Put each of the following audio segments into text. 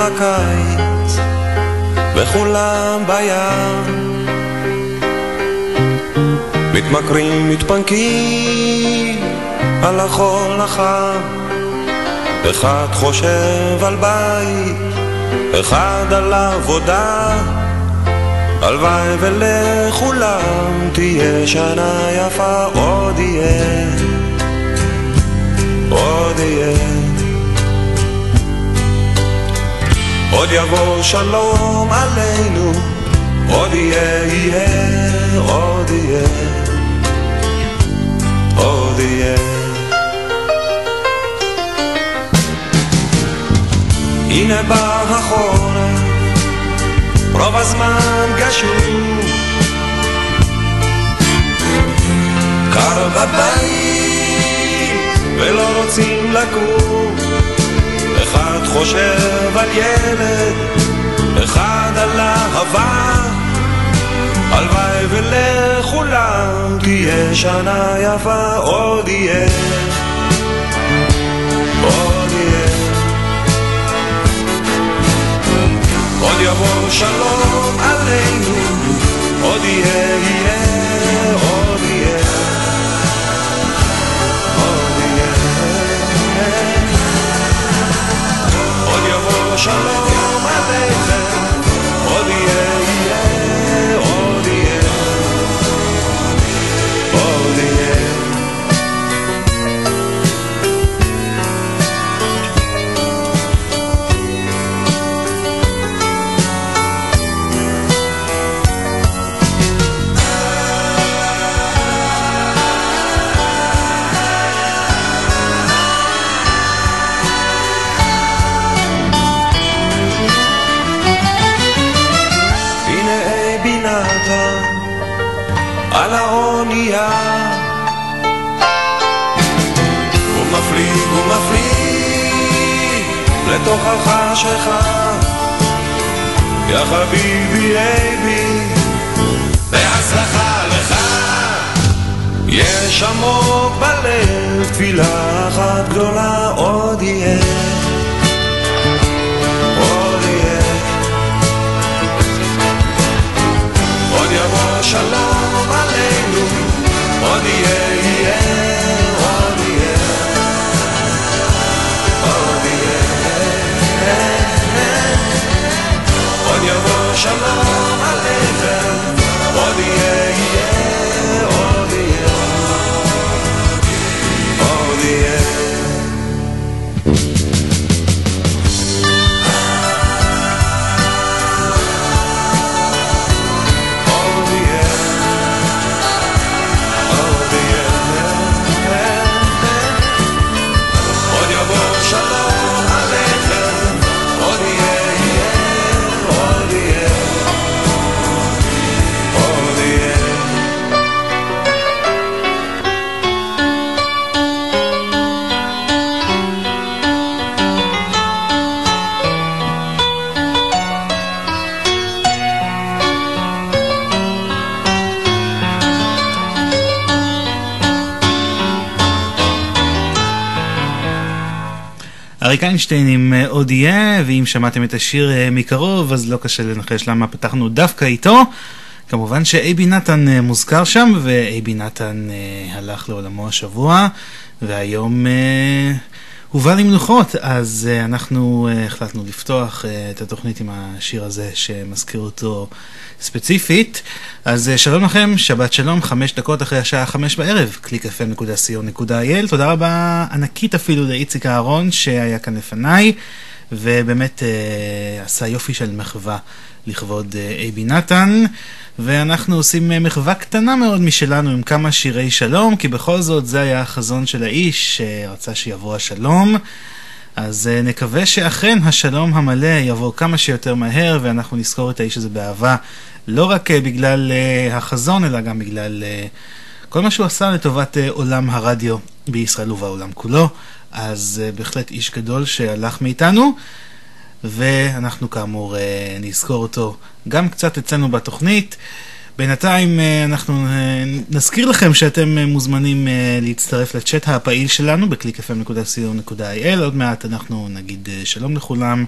הקיץ וכולם בים. מתמכרים, מתפנקים על החול החם. אחד חושב על בית, אחד על עבודה. הלוואי ולכולם תהיה שנה יפה עוד יהיה עוד יהיה עוד יבוא שלום עלינו, עוד יהיה, יהיה, עוד יהיה, עוד יהיה. הנה בא החורף, רוב הזמן גשום. קר בבית, ולא רוצים לקום. חושב על ילד, אחד על אהבה. הלוואי ולכולם תהיה שנה יפה, עוד יהיה, עוד יהיה. עוד יבוא שלום עלינו, עוד יהיה, shalom. לתוך החשיכה. יא חביבי אייבי, בהצלחה לך. יש עמוק בלב תפילה אחת גדולה, עוד יהיה. עוד יהיה. עוד יבוא שלום עלינו, עוד יהיה, יהיה, ושלום עלינו אריק איינשטיין עם אה, עוד יהיה, ואם שמעתם את השיר אה, מקרוב, אז לא קשה לנחש למה פתחנו דווקא איתו. כמובן שאייבי נתן אה, מוזכר שם, ואייבי נתן הלך לעולמו השבוע, והיום הובא למנוחות, אז אנחנו החלטנו לפתוח את התוכנית עם השיר הזה שמזכיר אותו ספציפית. אז שלום לכם, שבת שלום, חמש דקות אחרי השעה חמש בערב, www.clickfm.co.il. תודה רבה ענקית אפילו לאיציק אהרון שהיה כאן לפניי. ובאמת אה, עשה יופי של מחווה לכבוד אה, אייבי נתן. ואנחנו עושים אה, מחווה קטנה מאוד משלנו עם כמה שירי שלום, כי בכל זאת זה היה החזון של האיש, שרצה שיבוא השלום. אז נקווה שאכן השלום המלא יבוא כמה שיותר מהר, ואנחנו נזכור את האיש הזה באהבה, לא רק בגלל החזון, אלא גם בגלל כל מה שהוא עשה לטובת עולם הרדיו בישראל ובעולם כולו. אז uh, בהחלט איש גדול שהלך מאיתנו, ואנחנו כאמור uh, נזכור אותו גם קצת אצלנו בתוכנית. בינתיים אה, אנחנו אה, נזכיר לכם שאתם אה, מוזמנים להצטרף לצ'אט הפעיל שלנו ב-clickfm.co.il עוד מעט אנחנו נגיד שלום לכולם.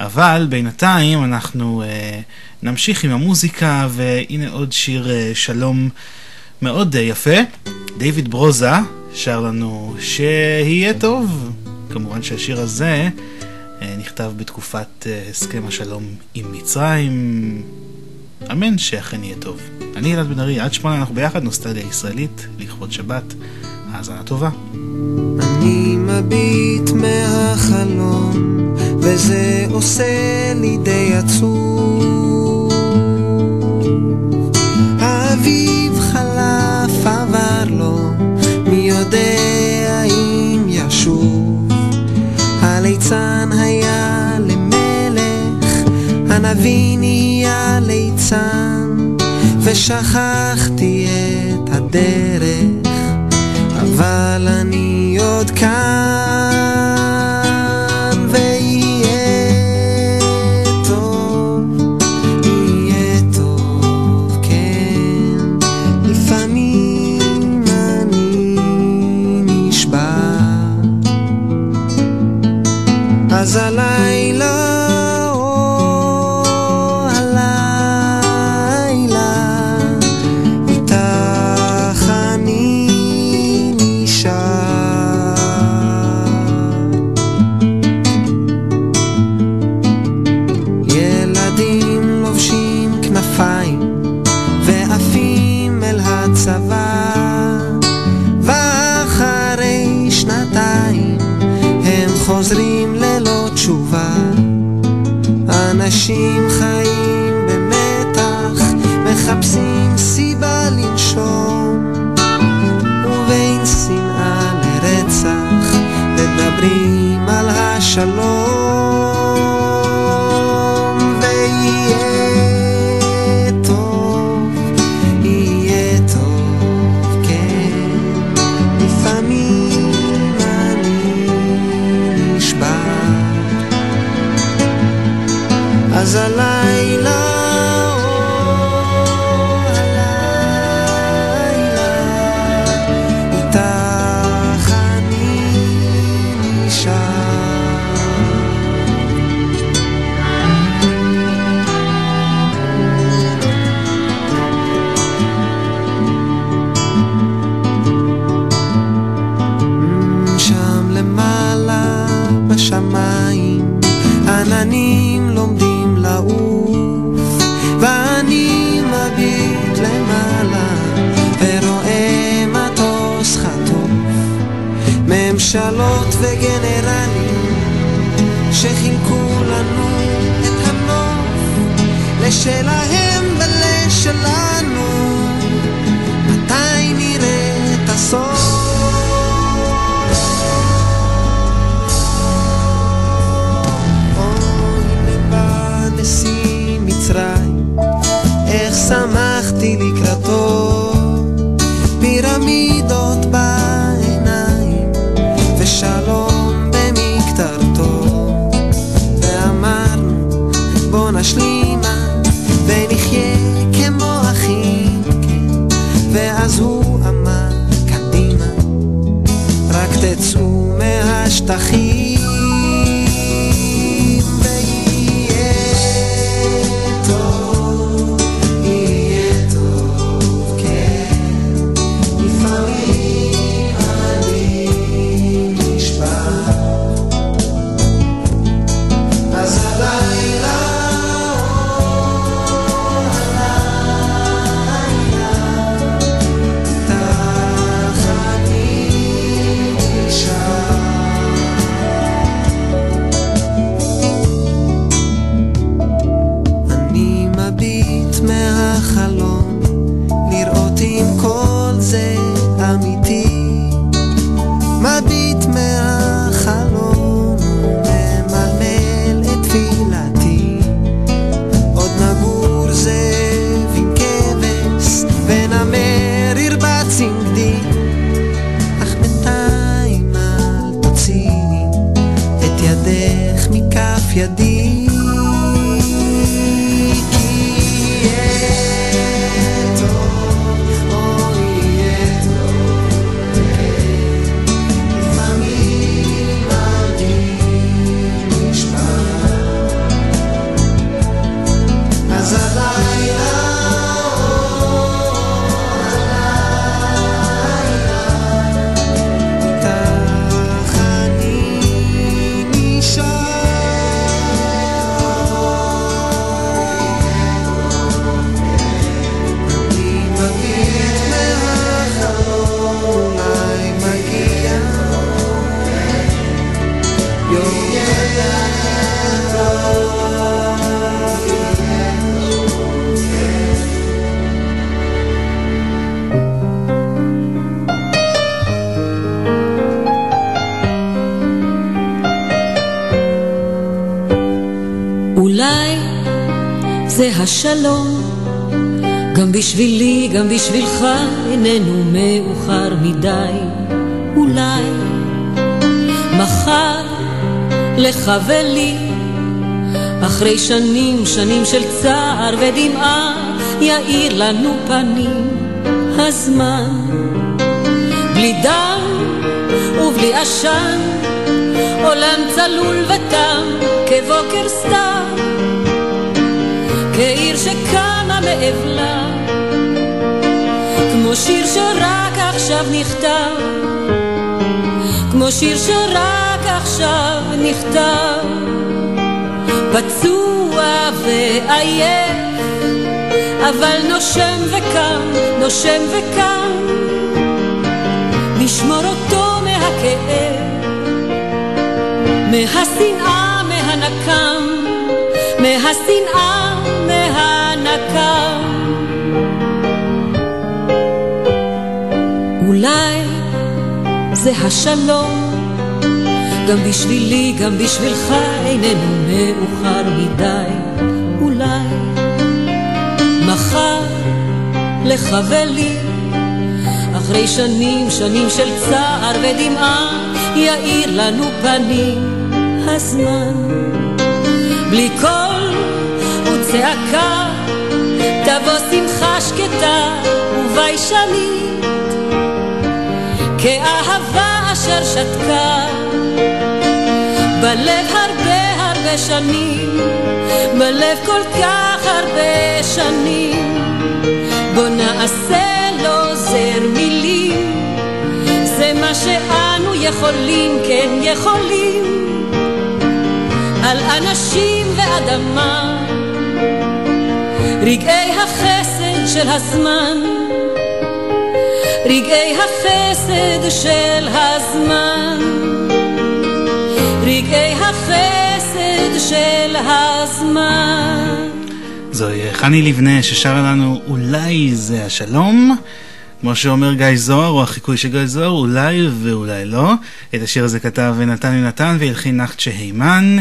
אבל בינתיים אנחנו נמשיך עם המוזיקה והנה עוד שיר שלום מאוד יפה. דיוויד ברוזה שר לנו שיהיה טוב כמובן שהשיר הזה נכתב בתקופת הסכם השלום עם מצרים אמן שאכן יהיה טוב. אני ילד בן ארי, עד שמונה אנחנו ביחד, נוסטליה ישראלית, לכבוד שבת. האזנה טובה. אני מביט מהחלום, וזה עושה לי די עצוב. האביב חלף עבר לו, יודע אם ישוב. הליצן היה למלך, הנביא נהיה ליצן, ושכחתי את הדרך, אבל אני עוד כאן, אז הלילה אנשים חיים במתח מחפשים סיבה לנשום. ובין שנאה לרצח מדברים על השלום shalom. השלום. גם בשבילי, גם בשבילך, איננו מאוחר מדי. אולי מחר לך ולי, אחרי שנים, שנים של צער ודמעה, יאיר לנו פנים הזמן. בלי דם ובלי עשן, עולם צלול ותם כבוקר סתם. כעיר שקמה מאבלה, כמו שיר שרק עכשיו נכתב, כמו שיר שרק עכשיו נכתב, פצוע ועייף, אבל נושם וקם, נושם וקם, נשמור אותו מהכאב, מהשנאה, מהנקם, מהשנאה אולי זה השלום, גם בשבילי, גם בשבילך, איננו מאוחר מדי. אולי מחר לך ולי, אחרי שנים, שנים של צער ודמעה, יאיר לנו פנים הזמן. בלי קול צעקה, תבוא שמחה שקטה וביישנית, כאהבה אשר שתקה, בלב הרבה הרבה שנים, בלב כל כך הרבה שנים, בוא נעשה לו זר מילים, זה מה שאנו יכולים, כן יכולים, על אנשים ואדמה. רגעי החסד של הזמן, רגעי החסד של הזמן, רגעי החסד של הזמן. זוהי חני לבנה ששרה לנו אולי זה השלום. כמו שאומר גיא זוהר, או החיקוי של גיא זוהר, אולי ואולי לא. את השיר הזה כתב נתן יונתן והלחין נחצ'ה הימן.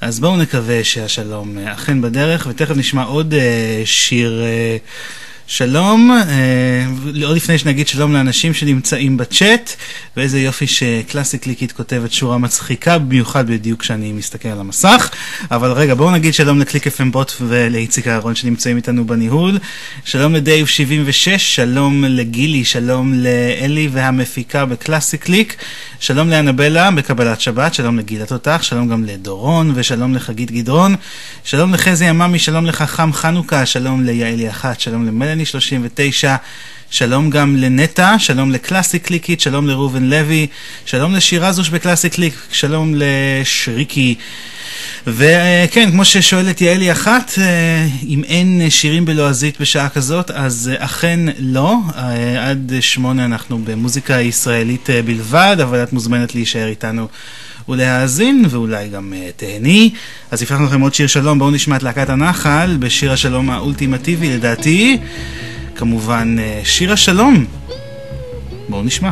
אז בואו נקווה שהשלום אכן בדרך, ותכף נשמע עוד אה, שיר אה, שלום, עוד לפני שנגיד שלום לאנשים שנמצאים בצ'אט, ואיזה יופי שקלאסי קליקית כותבת שורה מצחיקה, במיוחד בדיוק כשאני מסתכל על המסך. אבל רגע, בואו נגיד שלום לקליק FM בוט ולאיציק אהרון שנמצאים איתנו בניהול. שלום לדייב 76, שלום לגילי, שלום לאלי והמפיקה בקלאסי קליק. שלום לאנבלה בקבלת שבת, שלום לגילה תותח, שלום גם לדורון ושלום לחגית גדרון. שלום לחזי עממי, שלום לחכם חנוכה, שלום ליעלי אחת, שלום למלאני 39. שלום גם לנטע, שלום לקלאסי קליקית, שלום לראובן לוי, שלום לשירזוש בקלאסי קליק, שלום לשריקי. וכן, כמו ששואלת יעלי אחת, אה, אם אין שירים בלועזית בשעה כזאת, אז אכן לא. אה, עד שמונה אנחנו במוזיקה ישראלית אה, בלבד, אבל את מוזמנת להישאר איתנו ולהאזין, ואולי גם תהני. אז הבטחנו לכם עוד שיר שלום, בואו נשמע את להקת הנחל בשיר השלום האולטימטיבי לדעתי. כמובן, שיר השלום. בואו נשמע.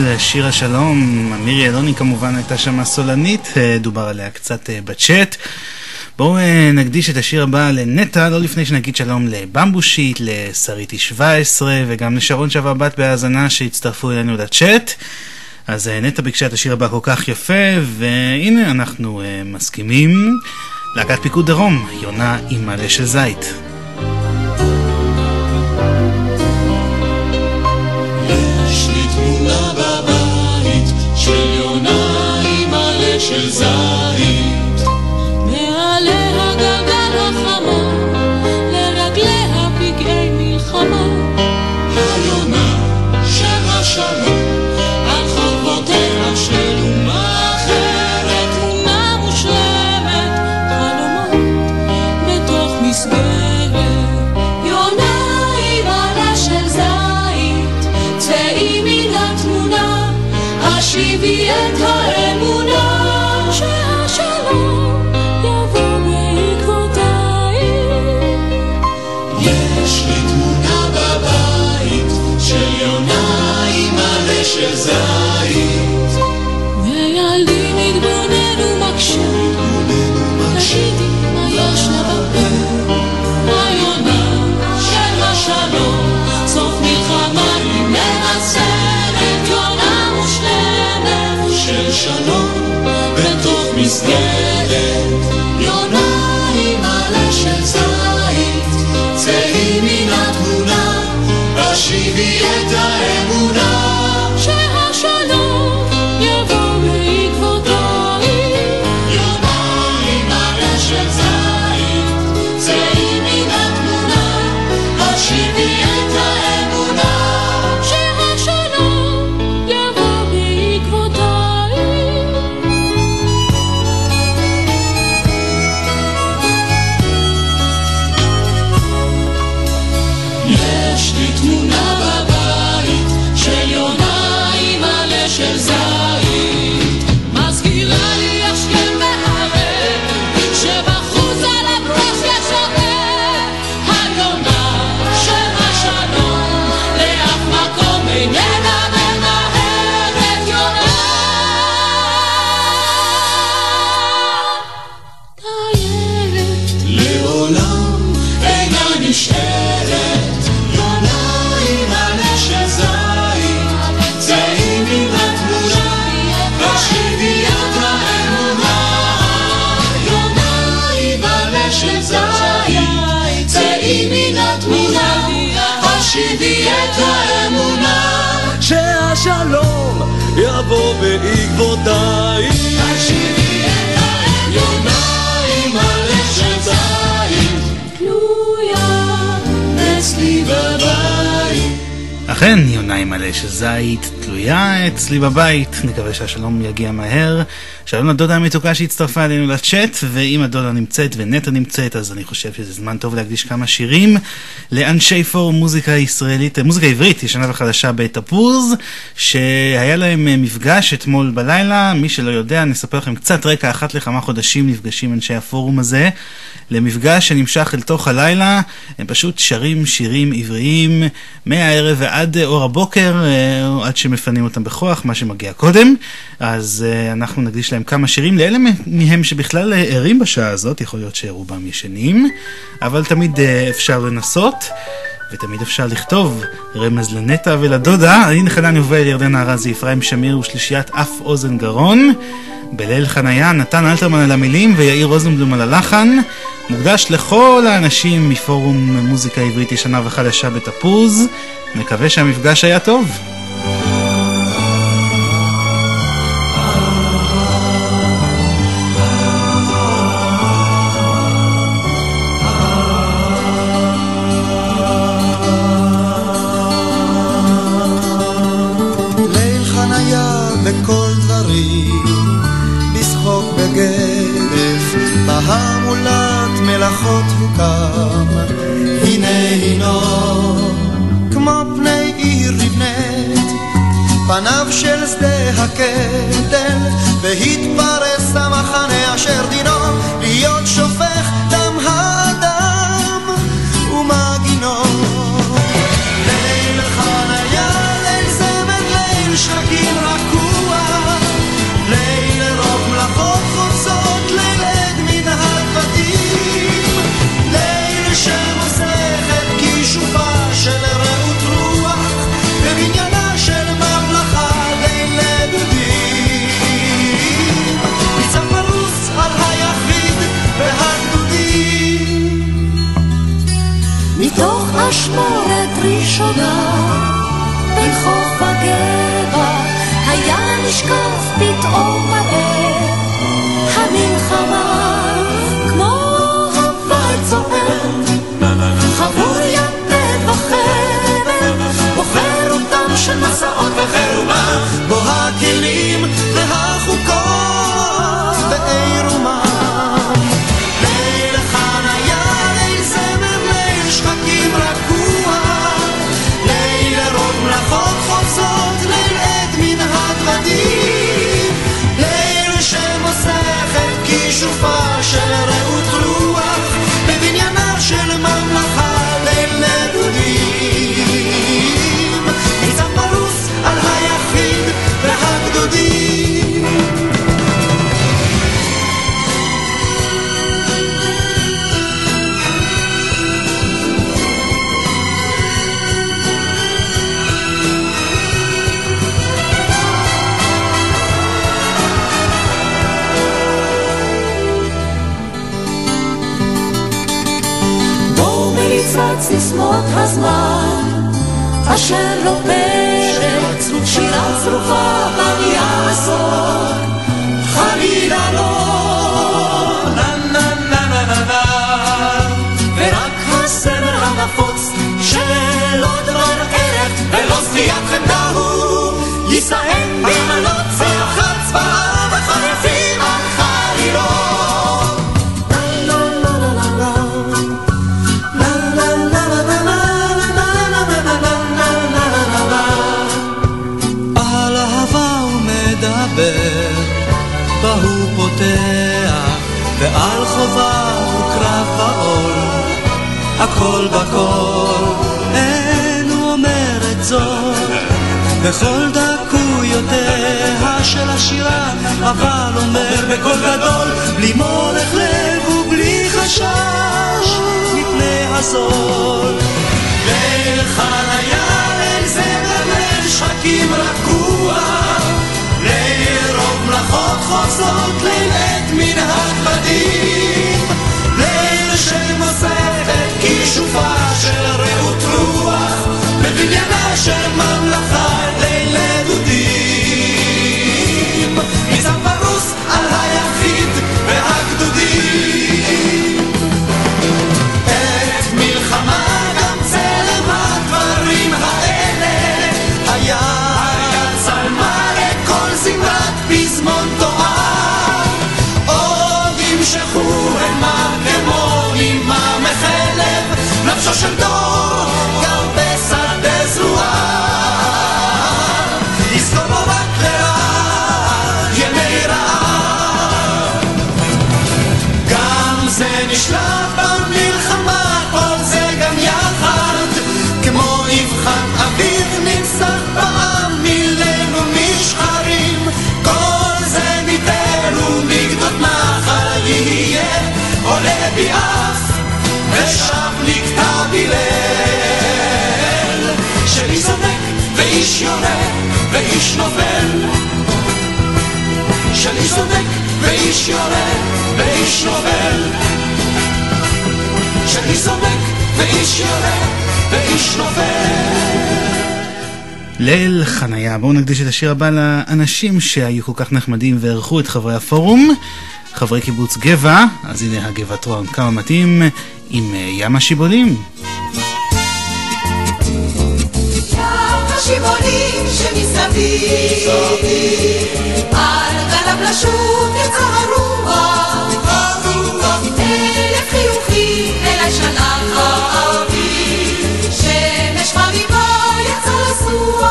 של שיר השלום, מירי אלוני כמובן הייתה שם סולנית, אה, דובר עליה קצת אה, בצ'אט. בואו אה, נקדיש את השיר הבא לנטע, לא לפני שנגיד שלום לבמבושית, לשריטי 17 וגם לשרון שווה בת בהאזנה שהצטרפו אלינו לצ'אט. אז נטע ביקשה את השיר הבא כל כך יפה, והנה אנחנו מסכימים. להקת פיקוד דרום, יונה עם מלא של זית. אצלי בבית. נקווה שהשלום יגיע מהר. שלום לדודה המתוקה שהצטרפה אלינו לצ'אט, ואם הדודה נמצאת ונטע נמצאת, אז אני חושב שזה זמן טוב להקדיש כמה שירים לאנשי פורום מוזיקה ישראלית, מוזיקה עברית, ישנה וחדשה בתפוז, שהיה להם אה, מפגש אתמול בלילה. מי שלא יודע, נספר לכם קצת רקע, אחת לכמה חודשים נפגשים אנשי הפורום הזה. למפגש שנמשך אל תוך הלילה, הם פשוט שרים שירים עבריים מהערב ועד אור הבוקר, אה, עד שמפנים אותם בכוח, מה שמגיע קודם. אז אה, אנחנו נקדיש להם כמה שירים, לאלה מהם שבכלל אה, ערים בשעה הזאת, יכול להיות שרובם ישנים, אבל תמיד אפשר לנסות. ותמיד אפשר לכתוב רמז לנטע ולדודה. הנה חנן יובל, ירדנה ארזי, אפרים שמיר ושלישיית אף אוזן גרון. בליל חניה, נתן אלתרמן על המילים ויאיר רוזנבלום על הלחן. מוקדש לכל האנשים מפורום מוזיקה עברית ישנה וחדשה בתפוז. מקווה שהמפגש היה טוב. הזול. ליל חניה, ליל זמר, ליל שחקים רגוע, ליל רוב מלאכות חוזרות, ליל sos. נקטע בי ליל, שאיש זונק ואיש יורה ואיש נופל, איש זונק ואיש יורה ואיש נופל, איש זונק ואיש יורה ואיש נופל. ליל חניה. בואו נקדיש את השיר הבא לאנשים שהיו כל כך נחמדים וערכו את חברי הפורום. חברי קיבוץ גבע, אז הנה הגבעתרון כמה מתאים עם אה, ים השיבולים. שמעונים שמסביב, על גלם לשוב את הרוח, אלף חיוכים אליי שלח האביב, שמש מביבה יצא לסוח,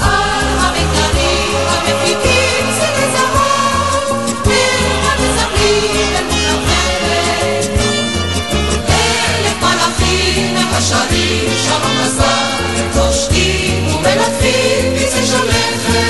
על המיתרים המפיקים ציני זהב, אל המזמנים אל מול החבל, אלף מלאכים הם השרים שלום אביב, כי זה שולחת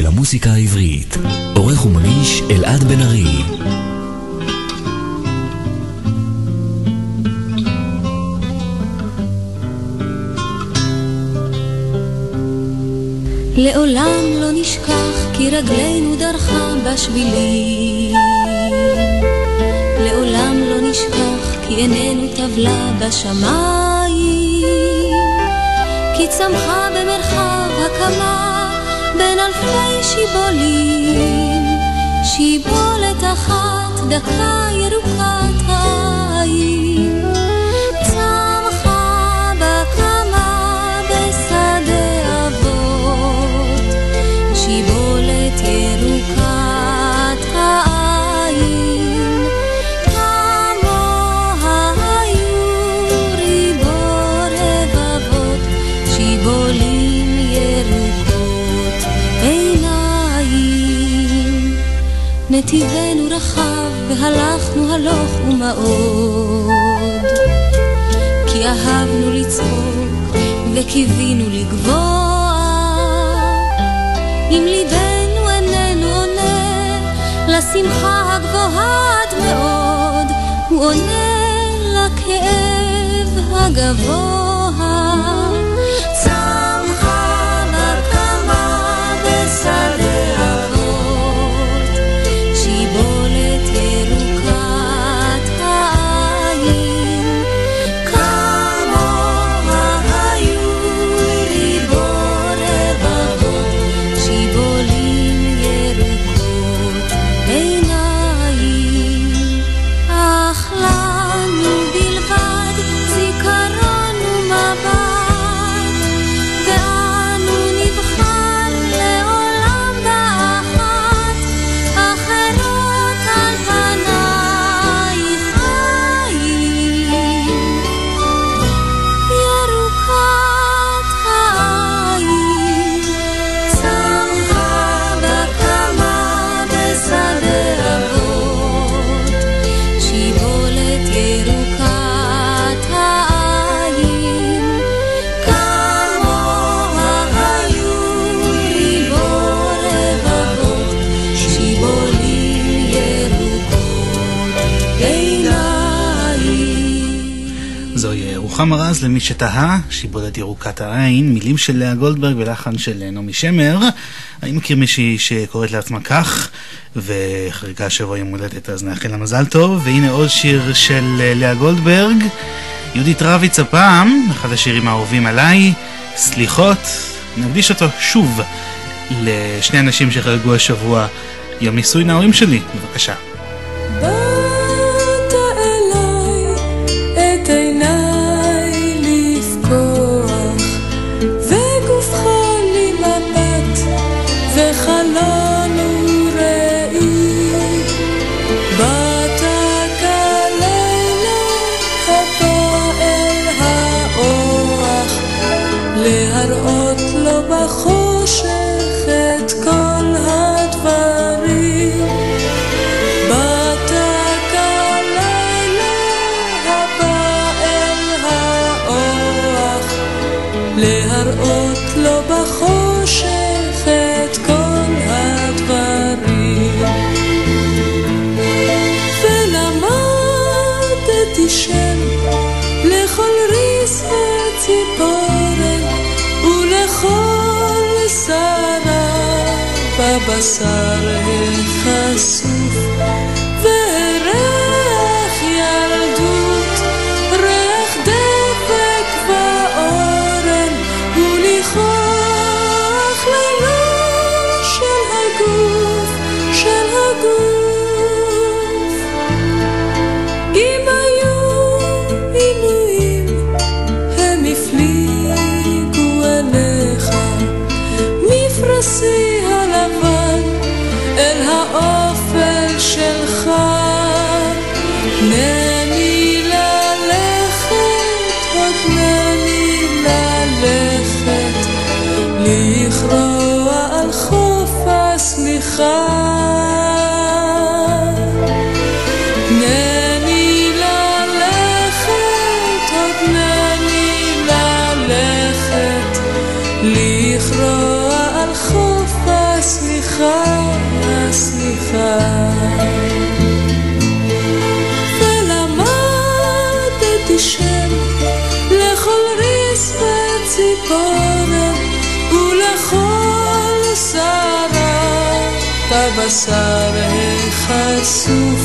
של המוסיקה העברית. עורך ומגיש אלעד בן ארי. לעולם לא נשכח כי רגלינו דרכה בשבילים. לעולם לא נשכח כי עינינו טבלה בשמיים. כי צמחה במרחב הקמה בין אלפי שיבולים. שיבולת אחת דקה ירוקת העין. נתיבנו רחב והלכנו הלוך ומאוד, כי אהבנו לצחוק וקיווינו לגבוה, אם ליבנו איננו עונה לשמחה הגבוהה עד מאוד, הוא עונה לכאב הגבוה. צמחה בקמה בשדה למי שתהה, שיבולת ירוקת העין, מילים של לאה גולדברג ולחן של נעמי שמר. אני מכיר מישהי שקוראת לעצמה כך, וחריגה השבוע יום הולדת אז נאחל לה מזל טוב. והנה עוד שיר של אה, לאה גולדברג, יהודית רביץ הפעם, אחד השירים האהובים עליי, סליחות. נקדיש אותו שוב לשני אנשים שחגגו השבוע יום נישואין ההורים שלי, בבקשה. בבשר החשוף בבשר החשוף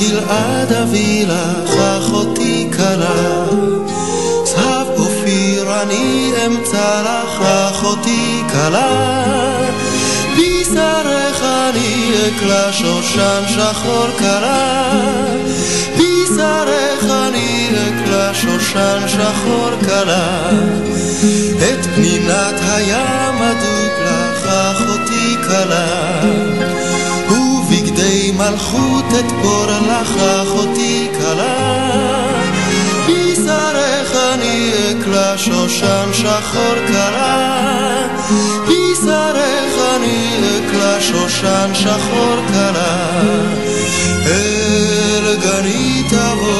מיד אביא לך אחותי קלה. צהב אופיר אני אמצא לך אחותי קלה. בשרך אני אקלע שושן שחור קלה. בשרך אני אקלע שושן שחור קלה. את פנינת הים אדוק לך אחותי קלה. מלכות אתפור לך אחותי קלה. בשרך אני אקלע שושן שחור קלה. בשרך אני אקלע שושן שחור קלה. אל גני תבואי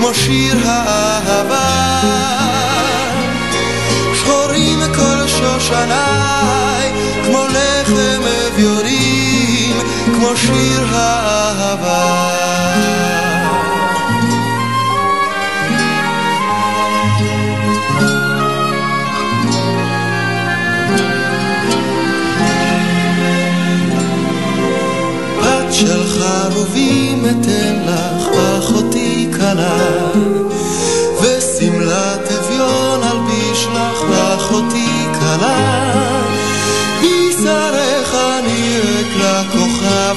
כמו שיר האהבה. שחורים כל שושניי, כמו לחם אביונים, כמו שיר האהבה.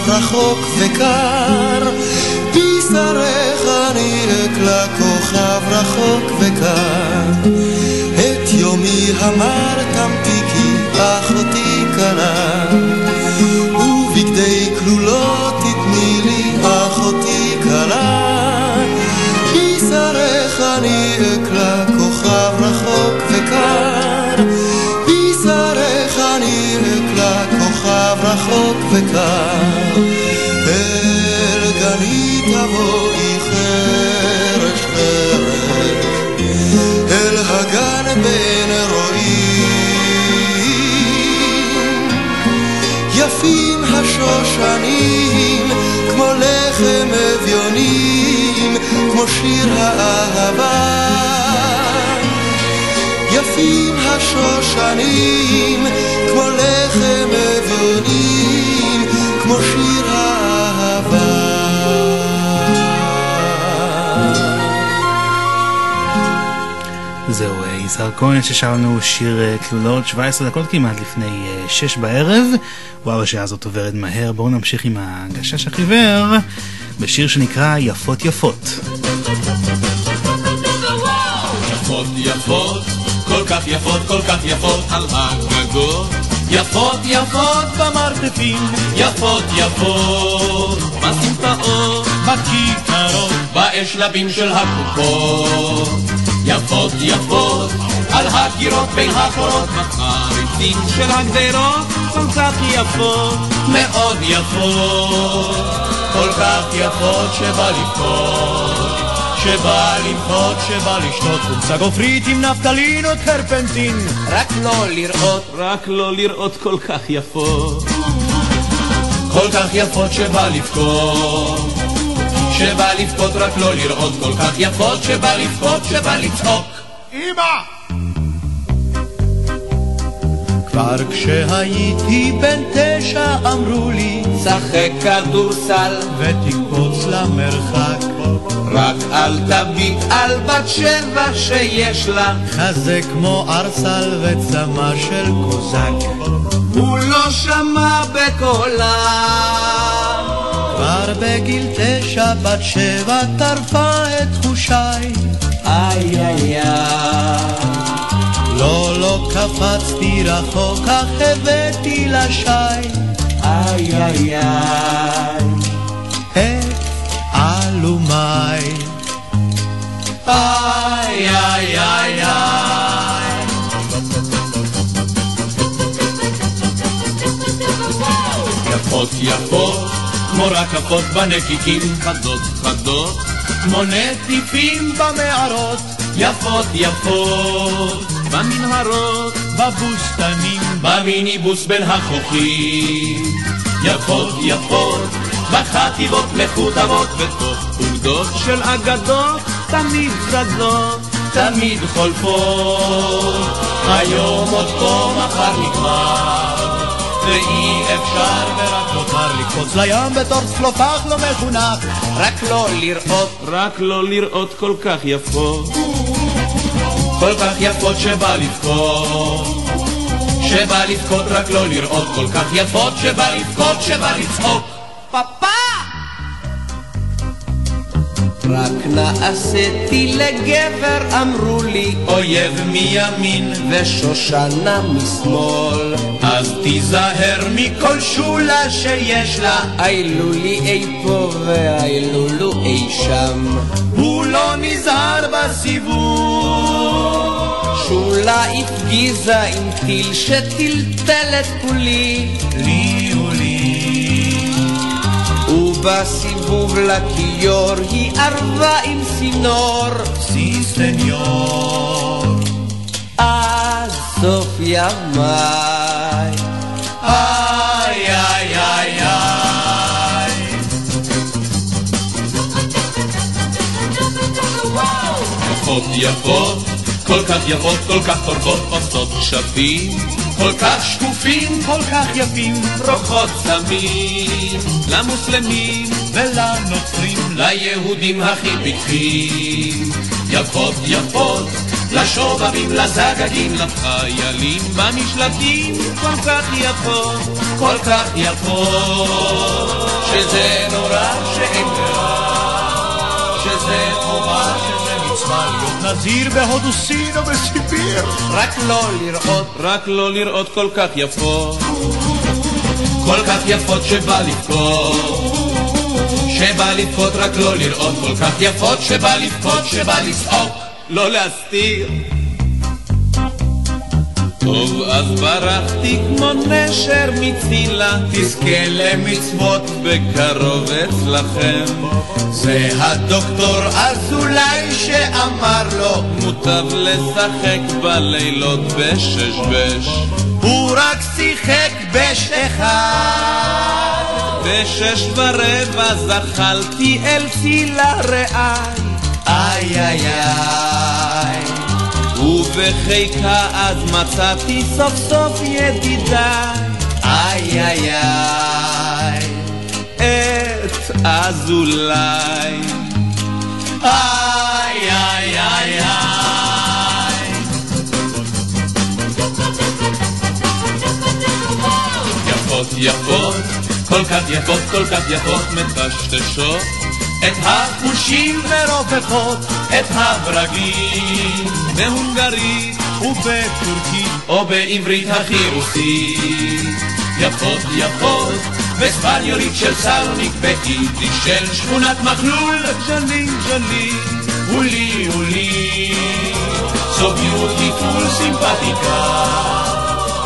רחוק וקר. בשרך אני אקרא כוכב רחוק וקר. את יומי המר תמתיקי אחותי כלה יפים השושנים, כמו לחם אביונים, כמו שיר האהבה. יפים השושנים, כמו לחם אביונים, כמו שיר האהבה. זהו, אה, יזהר כהן ששר לנו שיר אה, תלולות, 17 דקות כמעט לפני 6 בערב. וואו, השעה הזאת עוברת מהר. בואו נמשיך עם הגשש החיוור בשיר שנקרא יפות יפות. יפות יפות, כל כך יפות, כל כך יפות על הגגות. יפות יפות במרתפים, יפות יפות בסמטאות, בכיכרות, באשלבים של הקופות. יפות יפות על הקירות בין הקורות, בחריצים של הגדרות, כל כך יפות, מאוד יפות, כל כך יפות שבא לבכות. שבא למחות, שבא לשתות. חומצה גופרית עם נפטלין או טרפנטין רק לא לראות, רק לא לראות כל כך יפות כל כך יפות שבא לבכות שבא לבכות רק לא לראות. כל כך יפות שבא לבכות, שבא לצעוק. אמא! כבר כשהייתי בן תשע אמרו לי שחק כדורסל ותקפוץ למרחק. רק אל תביט על בת שבע שיש לה חזה כמו ארסל וצמא של קוזק. הוא לא שמע בקולה. כבר בגיל תשע בת שבע טרפה את תחושיי איי איי איי לא, לא קפצתי רחוק, אך הבאתי לשי איי איי איי. את עלומיי. איי איי איי איי. יפות יפות, כמו רקפות בנקיקים. חדות חדות, כמו נטיפים במערות, יפות יפות, במנהרות, בבוסתנים, במיניבוס בין החוכים, יפות יפות, בחטיבות מכותבות בתוך אוגדות של אגדות, תמיד צדות, תמיד חולפות. היום עוד פה, מחר נגמר, ואי אפשר ורק נותר לקפוץ לים בתור צלופח לא מחונך, רק לא לראות, רק לא לראות כל כך יפות, כל כך יפות שבא לבכות. שבא לבכות רק לא לראות כל כך יפות, שבא לבכות, שבא לצחוק. פאפה! רק נעשיתי לגבר, אמרו לי, אויב מימין ושושנה משמאל. אז תיזהר מכל שולה שיש לה, איילו לי אי פה ואיילו אי שם. הוא לא נזהר בסיבוב. שולה הפגיזה עם טיל שטלטל את כולי. לי. ובסיבוב לכיור היא ערבה עם צינור. סי סניור. עד סוף ימיי. איי איי איי איי. יפות יפות כל כך יפות, כל כך טורפות, עושות שווים, כל כך שקופים, כל כך יפים, רוקחות סמים, למוסלמים ולנוצרים, ליהודים הכי פתחים, יפות יפות, לשובבים, לזגגים, לחיילים במשלטים, כל כך יפות, כל כך יפות, שזה נורא שאין ברירה, להיות נזיר בהודו סין או בסיביר. רק לא לראות, רק לא לראות כל כך יפות, כל כך יפות שבא לבכות, שבא לבכות רק לא לראות. כל כך יפות, שבא לבכות, שבא לצעוק, לא להסתיר. טוב, אז ברחתי כמו נשר מצילה, תזכה למצוות בקרוב אצלכם. זה הדוקטור אזולאי שאמר לו, מוטב לשחק בלילות בשש-בש. הוא רק שיחק בש אחד. בשש ורבע זחלתי אל צילה רעי, איי איי איי. ובחיקה אז מצאתי סוף סוף ידידיי, איי איי איי. את אזולאי. איי איי איי איי. יפות יפות, כל כך יפות, כל כך יפות, מטשטשות את החושים ורופפות את הברגים בהונגרית ובטורקית או בעברית הכי רוסית יפות יפות בספניולית של סלוניק ביידיש של שכונת מחלול ג'לי ג'לי הולי הולי. so beautiful סימפטיקה.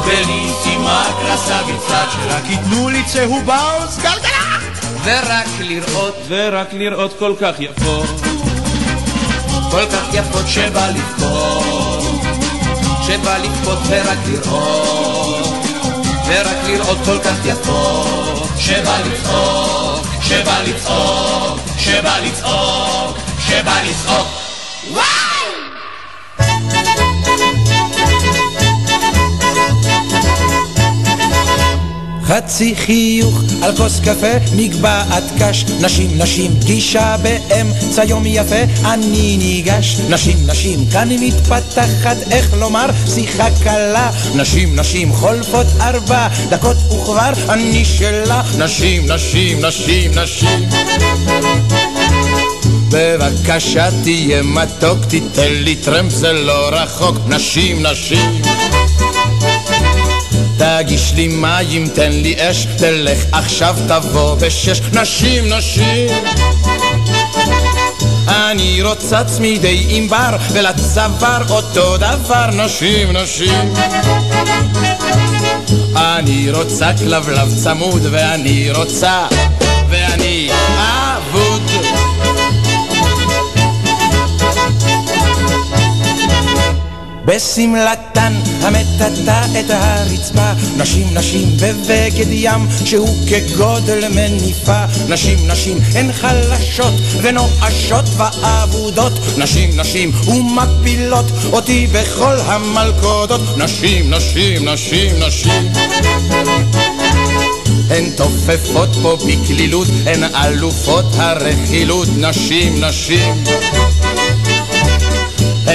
בליסימה קרסה בצד שרק ייתנו לי צהובה או סגלגלה ורק לראות, ורק לראות כל כך יפות. כל כך יפות שבא לבכות, שבא לבכות ורק לראות, ורק לראות כל כך יפות, שבא לצעוק, שבא לצעוק, שבא לצעוק, שבא לצעוק חצי חיוך על כוס קפה, מגבעת קש, נשים נשים פגישה באמצע יום יפה, אני ניגש, נשים נשים כאן מתפתחת, איך לומר, שיחה קלה, נשים נשים חולפות ארבע דקות וכבר אני שלה, נשים נשים נשים נשים. בבקשה תהיה מתוק, תיתן לי טרמפ זה לא רחוק, נשים נשים תגיש לי מים, תן לי אש, תלך עכשיו תבוא בשש. נשים, נשים. אני רוצה צמידי ענבר, ולצוואר אותו דבר. נשים, נשים. אני רוצה כלבלב צמוד, ואני רוצה, ואני בשמלתן המטאטה את הרצפה. נשים נשים בבגד ים שהוא כגודל מניפה. נשים נשים הן חלשות ונואשות ואבודות. נשים נשים ומפילות אותי בכל המלכודות. נשים נשים נשים נשים. הן תופפות פה בקלילות, הן אלופות הרכילות, נשים, נשים.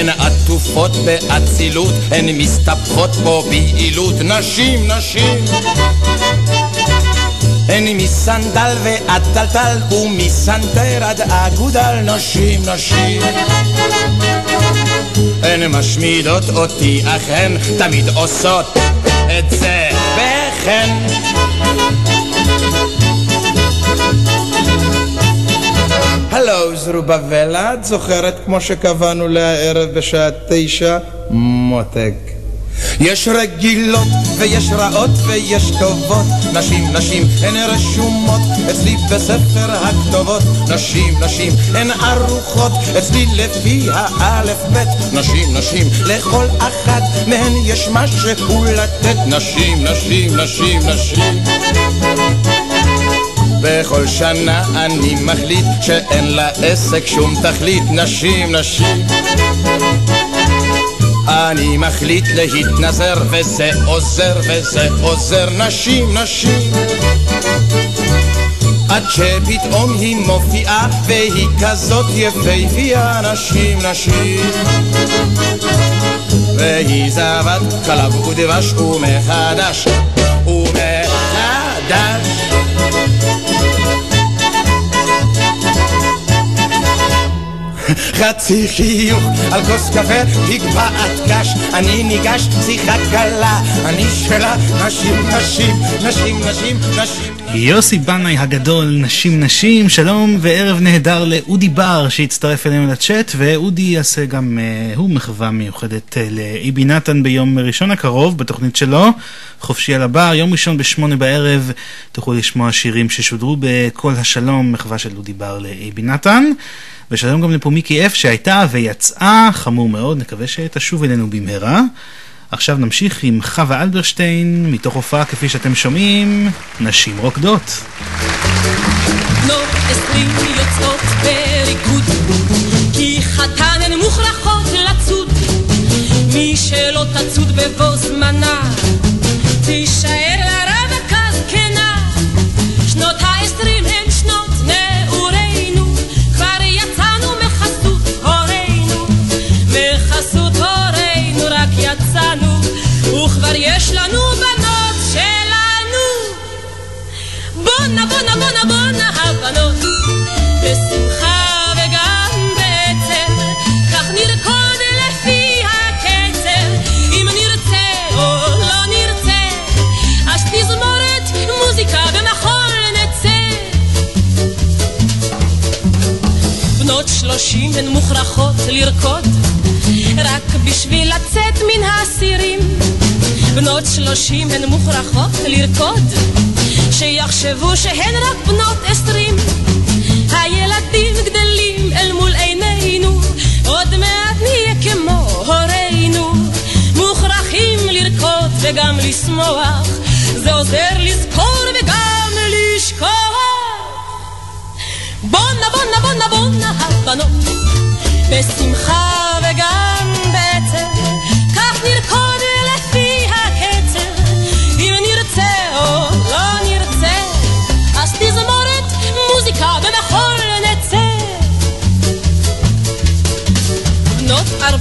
הן עטופות באצילות, הן מסתבכות פה ביעילות, נשים, נשים. הן מסנדל ועד טלטל, ומסנטר עד אגודל, נשים, נשים. הן משמידות אותי, אך הן תמיד עושות את זה בחן. הלו, זרובבלה, את זוכרת כמו שקבענו לערב בשעה תשע? מותק. יש רגילות ויש רעות ויש טובות. נשים, נשים הן רשומות אצלי בספר הכתובות. נשים, נשים הן ערוכות אצלי לפי האלף בית נשים, נשים לכל אחת מהן יש משהו לתת. נשים, נשים, נשים, נשים בכל שנה אני מחליט שאין לעסק שום תכלית. נשים, נשים. אני מחליט להתנזר וזה עוזר וזה עוזר. נשים, נשים. עד שפתאום היא מופיעה והיא כזאת יפהפייה. נשים, נשים. והיא זבת חלב ודבש ומחדש. ומחדש חצי חיוך על כוס קפה, תקבעת קש, אני ניגש, שיחה קלה, אני שלה, נשים, נשים, נשים, נשים, נשים. יוסי בנאי הגדול, נשים נשים, שלום וערב נהדר לאודי בר שהצטרף אלינו לצ'אט, ואודי יעשה גם uh, הוא מחווה מיוחדת uh, לאיבי נתן ביום ראשון הקרוב בתוכנית שלו, חופשי על הבר, יום ראשון בשמונה בערב תוכלו לשמוע שירים ששודרו בכל השלום, מחווה של אודי בר לאיבי נתן. ושלום גם לפה מיקי אף שהייתה ויצאה, חמור מאוד, נקווה שתשוב אלינו במהרה. עכשיו נמשיך עם חווה אלברשטיין, מתוך הופעה כפי שאתם שומעים, נשים רוקדות. לצוד. מי שלא תצוד בבוא זמנה, תישאר יש לנו בנות שלנו. בונה בונה בונה בונה הבנות. בשמחה וגם בעצם כך נרקוד לפי הקצב. אם נרצה או לא נרצה אז תזמורת מוזיקה במחול נצא. בנות שלושים הן מוכרחות לרקוד רק בשביל לצאת מן האסירים בנות שלושים הן מוכרחות לרקוד שיחשבו שהן רק בנות עשרים. הילדים גדלים אל מול עינינו עוד מעט נהיה כמו הורינו. מוכרחים לרקוד וגם לשמוח זה עוזר לזכור וגם לשכוח. בונה בונה בונה בונה הבנות בשמחה וגם בעצב כך נרקוד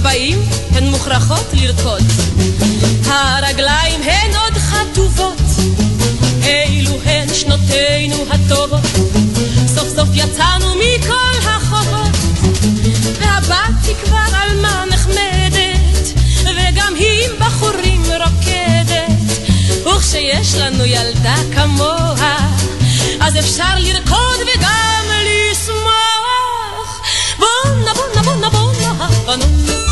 ארבעים הן מוכרחות לרקוד. הרגליים הן עוד חטובות אילו הן שנותינו הטובות. סוף סוף יצאנו מכל החובות והבת היא כבר עלמה נחמדת וגם היא עם בחורים רוקדת. וכשיש לנו ילדה כמוה אז אפשר לרקוד וגם לשמוח. בונה בונה בונה בונה הבנות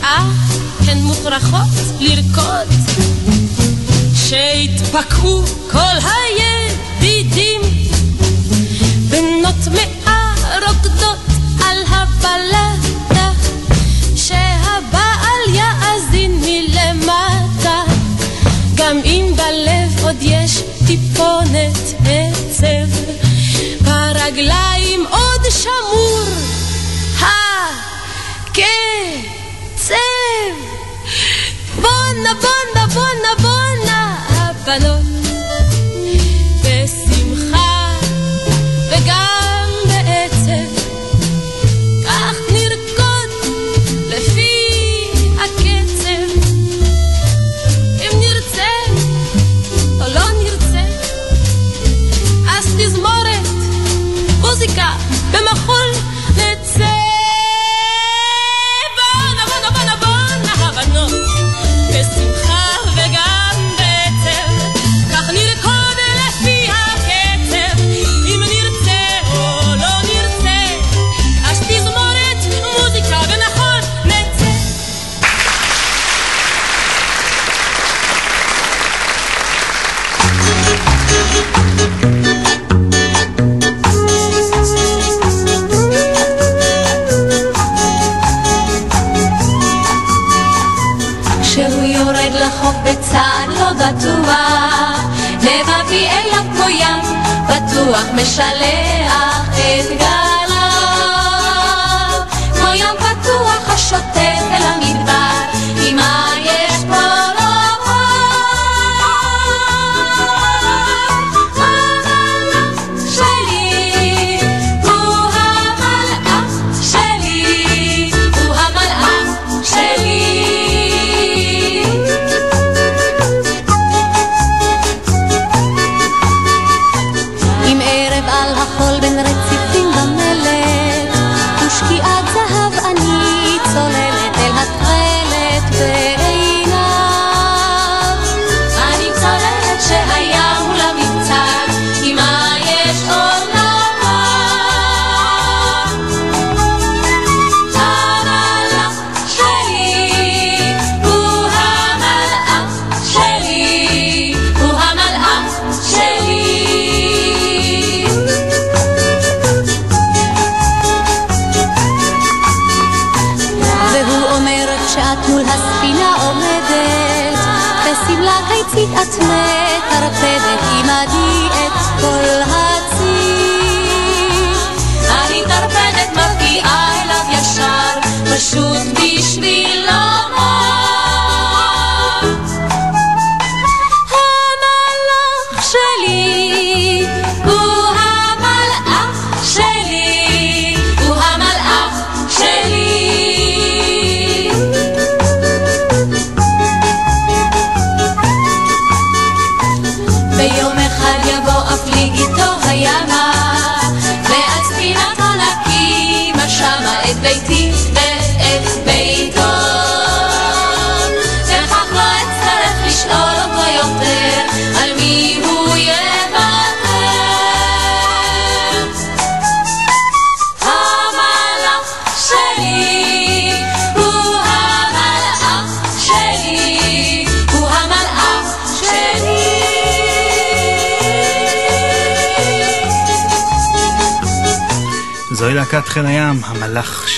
מאה הן מוכרחות לרקוד. שהתפקעו כל הידידים בנות מאה רוקדות על הבלדה שהבעל יאזין מלמטה. גם אם בלב עוד יש טיפונת עצב ברגליים עוד שמור. הקצב בונה בונה בונה בונה הבנות בשמחה בצעד לא בטוח, לבבי אליו כמו ים, בטוח משלח את גליו. כמו ים פתוח השוטף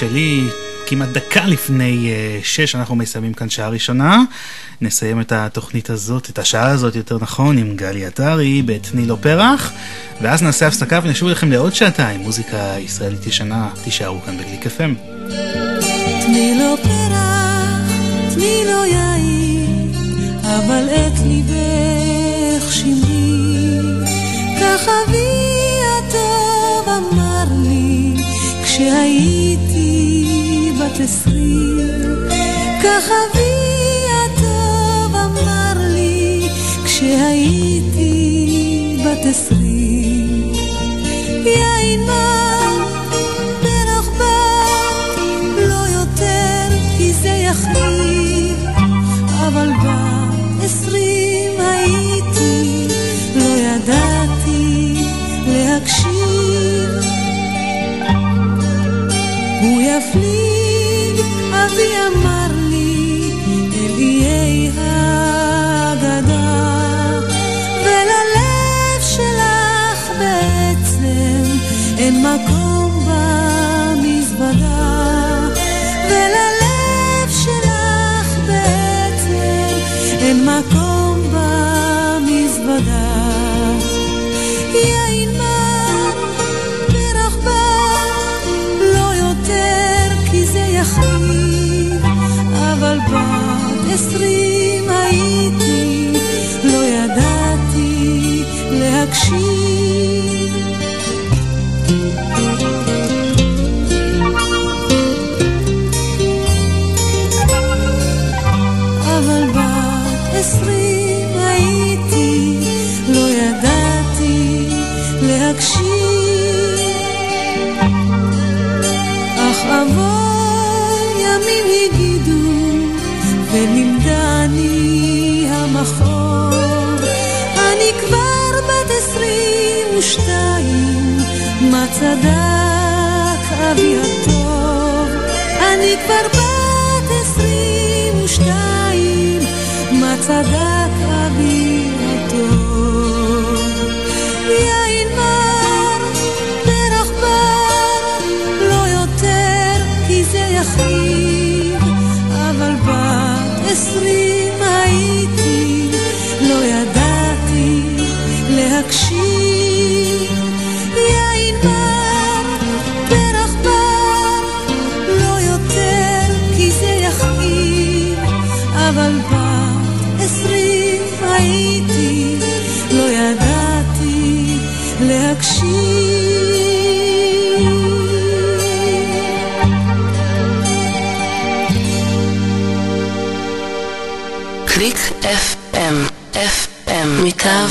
שלי. כמעט דקה לפני uh, שש אנחנו מסיימים כאן שעה ראשונה. נסיים את התוכנית הזאת, את השעה הזאת יותר נכון, עם גלי עטרי בתני לו פרח. ואז נעשה הפסקה ונשוב אליכם לעוד שעתיים, מוזיקה ישראלית ישנה. תישארו כאן בגליק FM. תני תני אבל את ליבך אמר לי, כשהייתי בת עשרים. ככבי הטוב אמר לי כשהייתי בת עשרים. יעימה ברחבה לא יותר כי זה יחריב אבל בת עשרים הייתי לא ידעתי להקשיב הוא יפליא צדק אבי הטוב? אני כבר בת עשרים ושתיים, מה צדק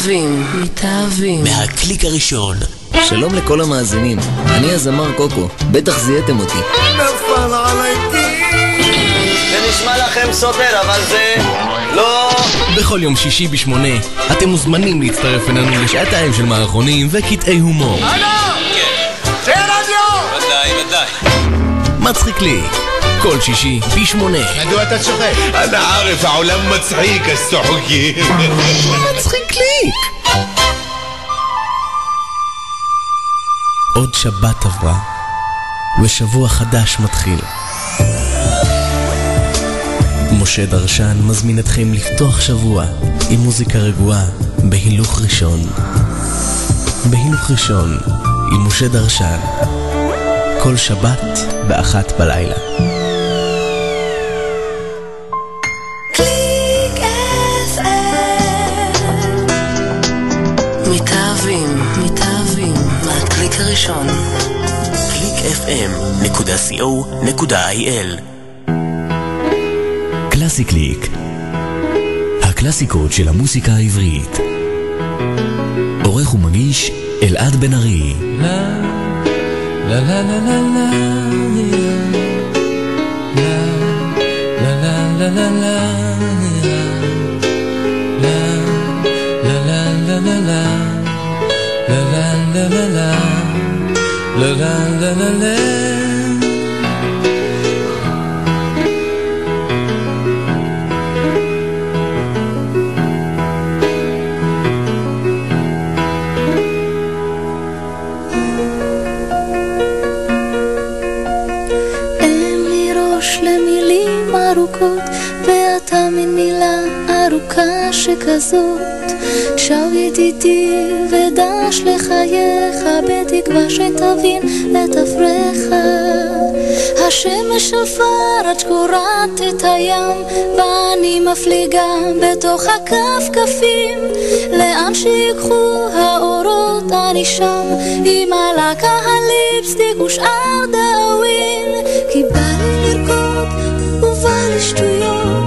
מתאהבים, מתאהבים. מהקליק הראשון. שלום לכל המאזינים, אני הזמר קוקו, בטח זיהיתם אותי. נפל עליי זה נשמע לכם סותר, אבל זה לא... בכל יום שישי בשמונה, אתם מוזמנים להצטרף אלינו לשעתיים של מערכונים וקטעי הומור. זה רדיו! ודאי, ודאי. מצחיק לי. כל שישי בשמונה. מדוע אתה צוחק? אנא ערף, העולם מצחיק, אז צוחקים. מצחיק לי! עוד שבת עברה, ושבוע חדש מתחיל. משה דרשן מזמין אתכם לפתוח שבוע עם מוזיקה רגועה בהילוך ראשון. בהילוך ראשון עם משה דרשן, כל שבת באחת בלילה. מתאהבים, מתאהבים, מהקליק הראשון. www.clickfm.co.il קלאסי קליק הקלאסיקות של המוסיקה העברית עורך ומגיש אלעד בן ארי לה לה לה לה לה לה לה לה לה la la la la la la. la ארוכות ואתה מין מילה ארוכה שכזו שב ידידי ודש לחייך, בתקווה שתבין את אברך. השמש עפר עד שקורעת את הים, ואני מפליגה בתוך הכפכפים. לאן שיקחו האורות אני שם, עם הלקה הליפסטיק ושאר דאווין. כי בא לי לרקוד ובא לי שטויות,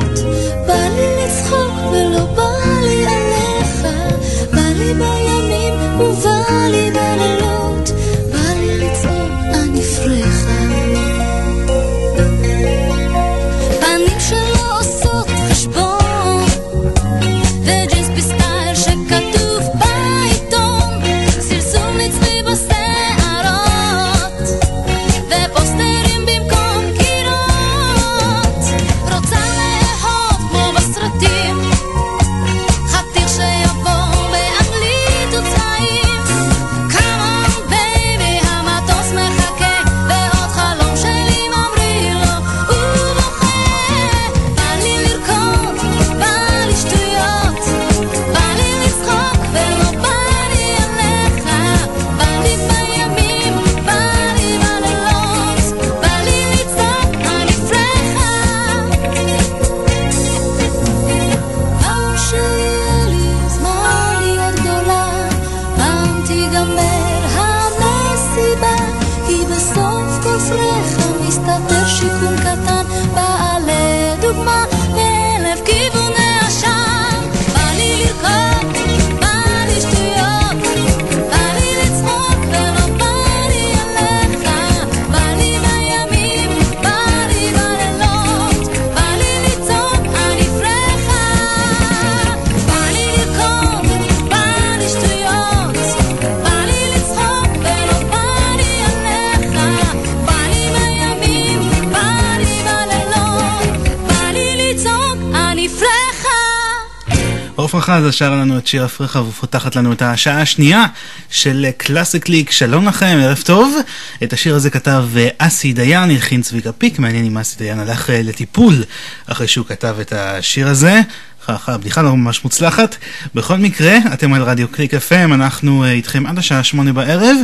עפרה חזה שרה לנו את שיר אפריך ופותחת לנו את השעה השנייה של קלאסיק ליק, שלום לכם, ערב טוב. את השיר הזה כתב אה, אסי דיין, הלחין צביקה פיק, מעניין אם אסי דיין הלך אה, לטיפול אחרי שהוא כתב את השיר הזה. הבדיחה לא ממש מוצלחת. בכל מקרה, אתם על רדיו קליק FM, אנחנו אה, איתכם עד השעה שמונה בערב,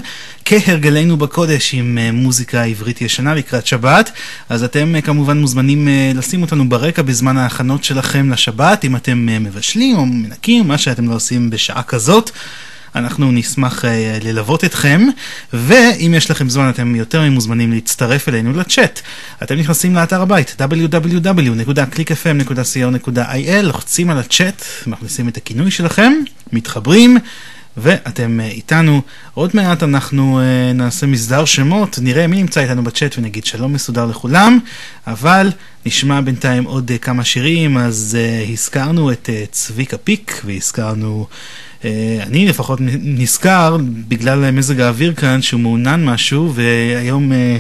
כהרגלנו בקודש עם אה, מוזיקה עברית ישנה לקראת שבת. אז אתם אה, כמובן מוזמנים לשים אותנו ברקע בזמן ההכנות שלכם לשבת, אם אתם מבשלים או מנקים, מה שאתם לא עושים בשעה כזאת. אנחנו נשמח uh, ללוות אתכם, ואם יש לכם זמן אתם יותר ממוזמנים להצטרף אלינו לצ'אט. אתם נכנסים לאתר הבית www.clickfm.co.il, לוחצים על הצ'אט, מכניסים את הכינוי שלכם, מתחברים. ואתם uh, איתנו. עוד מעט אנחנו uh, נעשה מסדר שמות, נראה מי נמצא איתנו בצ'אט ונגיד שלום מסודר לכולם, אבל נשמע בינתיים עוד uh, כמה שירים, אז uh, הזכרנו את uh, צביקה פיק והזכרנו... אה, אני לפחות נזכר, בגלל מזג האוויר כאן, שהוא מעונן משהו, והיום אה,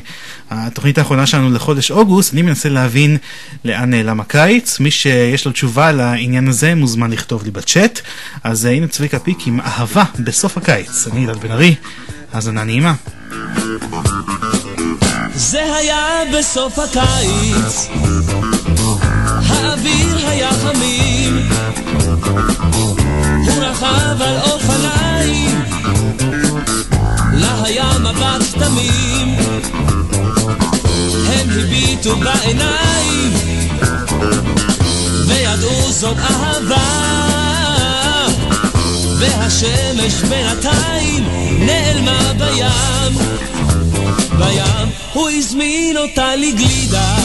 התוכנית האחרונה שלנו לחודש אוגוסט, אני מנסה להבין לאן נעלם הקיץ. מי שיש לו תשובה לעניין הזה מוזמן לכתוב לי בצ'אט. אז אה, הנה צביקה פיק עם אהבה בסוף הקיץ. אני אילן בן ארי, האזנה נעימה. זה היה בסוף הקיץ, האוויר היה חמים. הוא רכב על אופניים, לה היה מבט תמים, הם הביטו בעיניים, וידעו זאת אהבה, והשמש בינתיים נעלמה בים, בים הוא הזמין אותה לגלידה,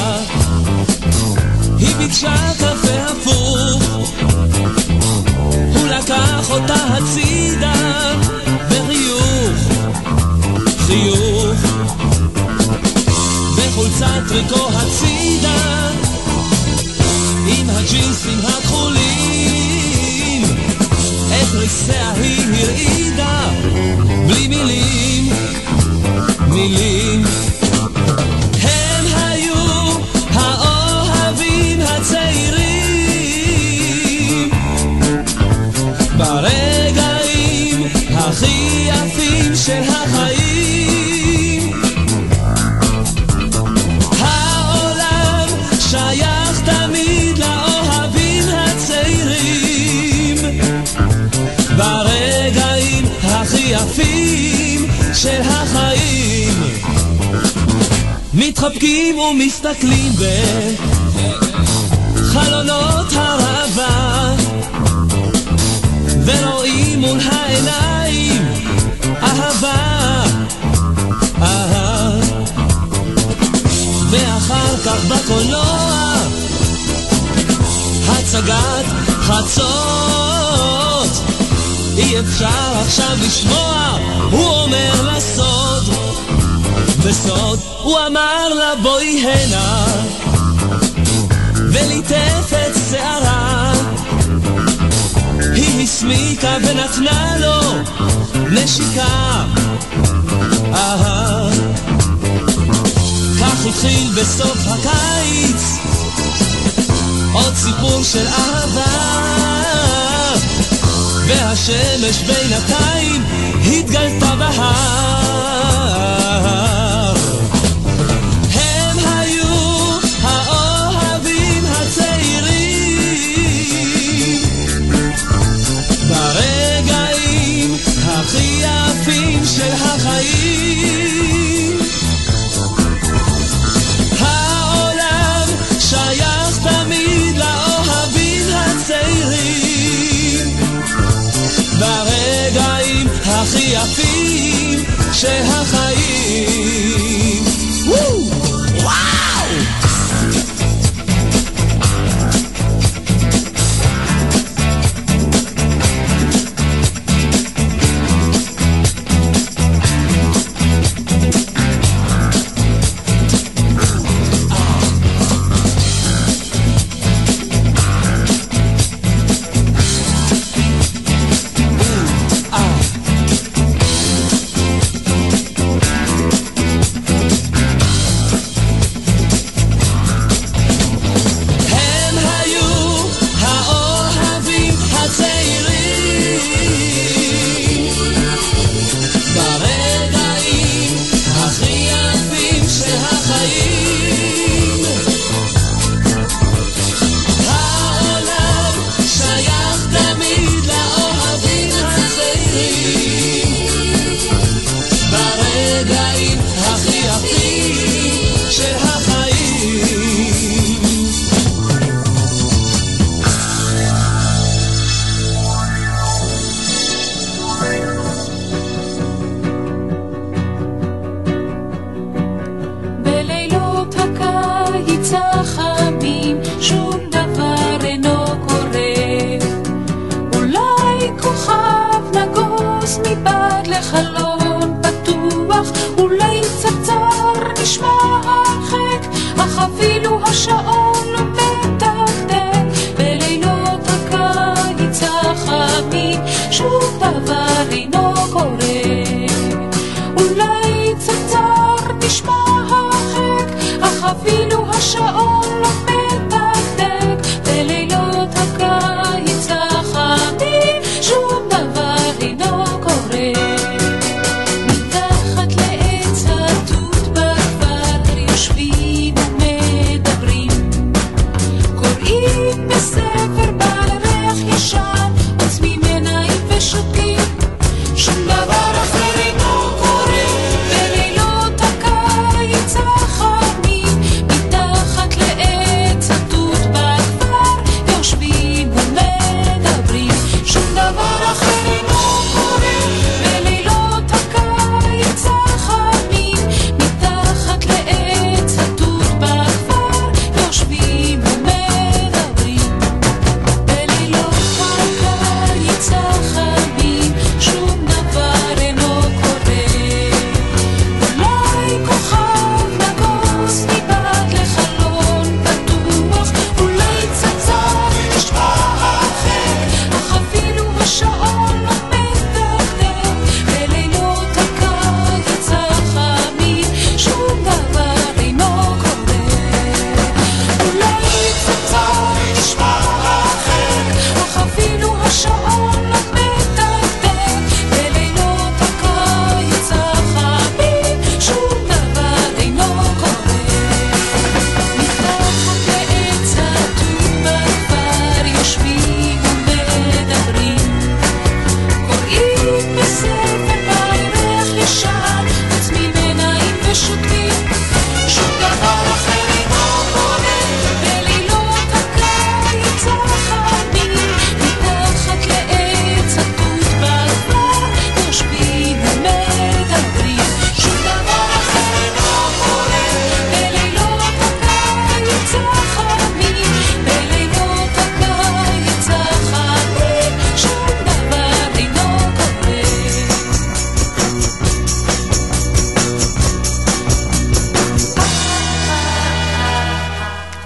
היא ביקשה קפה הפוך לקח אותה הצידה בחיוך, חיוך. בחולצת טריקו הצידה עם הג'ינסים הכחולים. את ריסיה היא הרעידה בלי מילים, מילים מתחבקים ומסתכלים בחלונות הרבה, ורואים מול העיניים אהבה, אהה. ואחר כך בקולנוע, הצגת חצות. אי אפשר עכשיו לשמוע, הוא אומר לסוד. בסוד הוא אמר לה בואי הנה, וליטף את שערה. היא הסמיקה ונתנה לו נשיקה. אהה. כך התחיל בסוף הקיץ עוד סיפור של אהבה והשמש בינתיים התגלתה בהר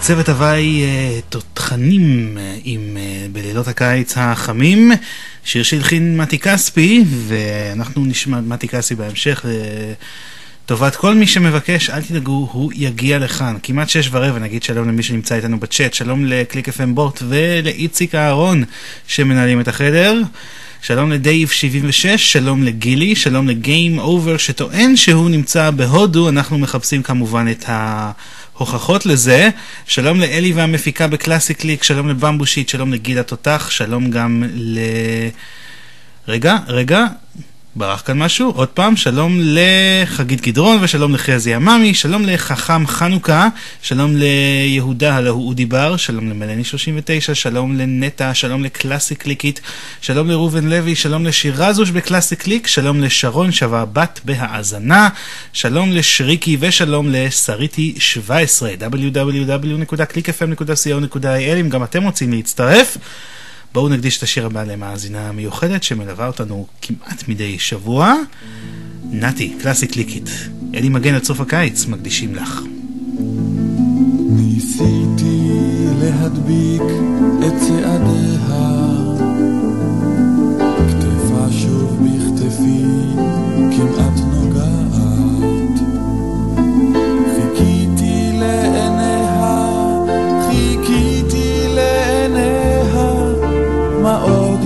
צוות הוואי אה, תותחנים אה, עם אה, בלילות הקיץ החמים, שיר שהלחין מתי כספי, ואנחנו נשמע מתי כספי בהמשך. לטובת כל מי שמבקש, אל תדאגו, הוא יגיע לכאן. כמעט שש ורבע, נגיד שלום למי שנמצא איתנו בצ'אט, שלום לקליק FM בוט ולאיציק אהרון שמנהלים את החדר. שלום לדייב 76, שלום לגילי, שלום ל Game Over שטוען שהוא נמצא בהודו, אנחנו מחפשים כמובן את ההוכחות לזה. שלום לאלי והמפיקה בקלאסי קליק, שלום לבמבושיט, שלום לגיל התותח, שלום גם ל... רגע, רגע, ברח כאן משהו, עוד פעם, שלום לחגית גדרון ושלום לחזי עממי, שלום לחכם חנוכה, שלום ליהודה הלא הוא אודי בר, שלום למלני 39, שלום לנטע, שלום לקלאסי קליקית, שלום לראובן לוי, שלום לשירזוש בקלאסי קליק, שלום לשרון שווה בת בהאזנה, שלום לשריקי ושלום לשריטי 17, www.clickfm.co.il אם גם אתם רוצים להצטרף. בואו נקדיש את השיר הבא למאזינה מיוחדת שמלווה אותנו כמעט מדי שבוע. נתי, קלאסי קליקית. אלי מגן עד סוף הקיץ, מקדישים לך. ניסיתי להדביק את צעדיה,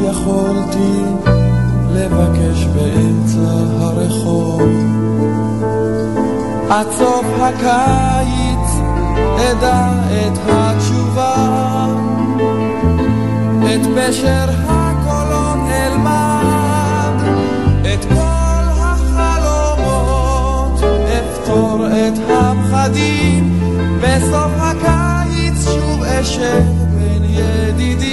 יכולתי לבקש באמצע הרחוב? עד סוף הקיץ אדע את התשובה, את פשר הקולות אלמד, את כל החלומות אפתור את הפחדים, בסוף הקיץ שוב אשב בין ידידים.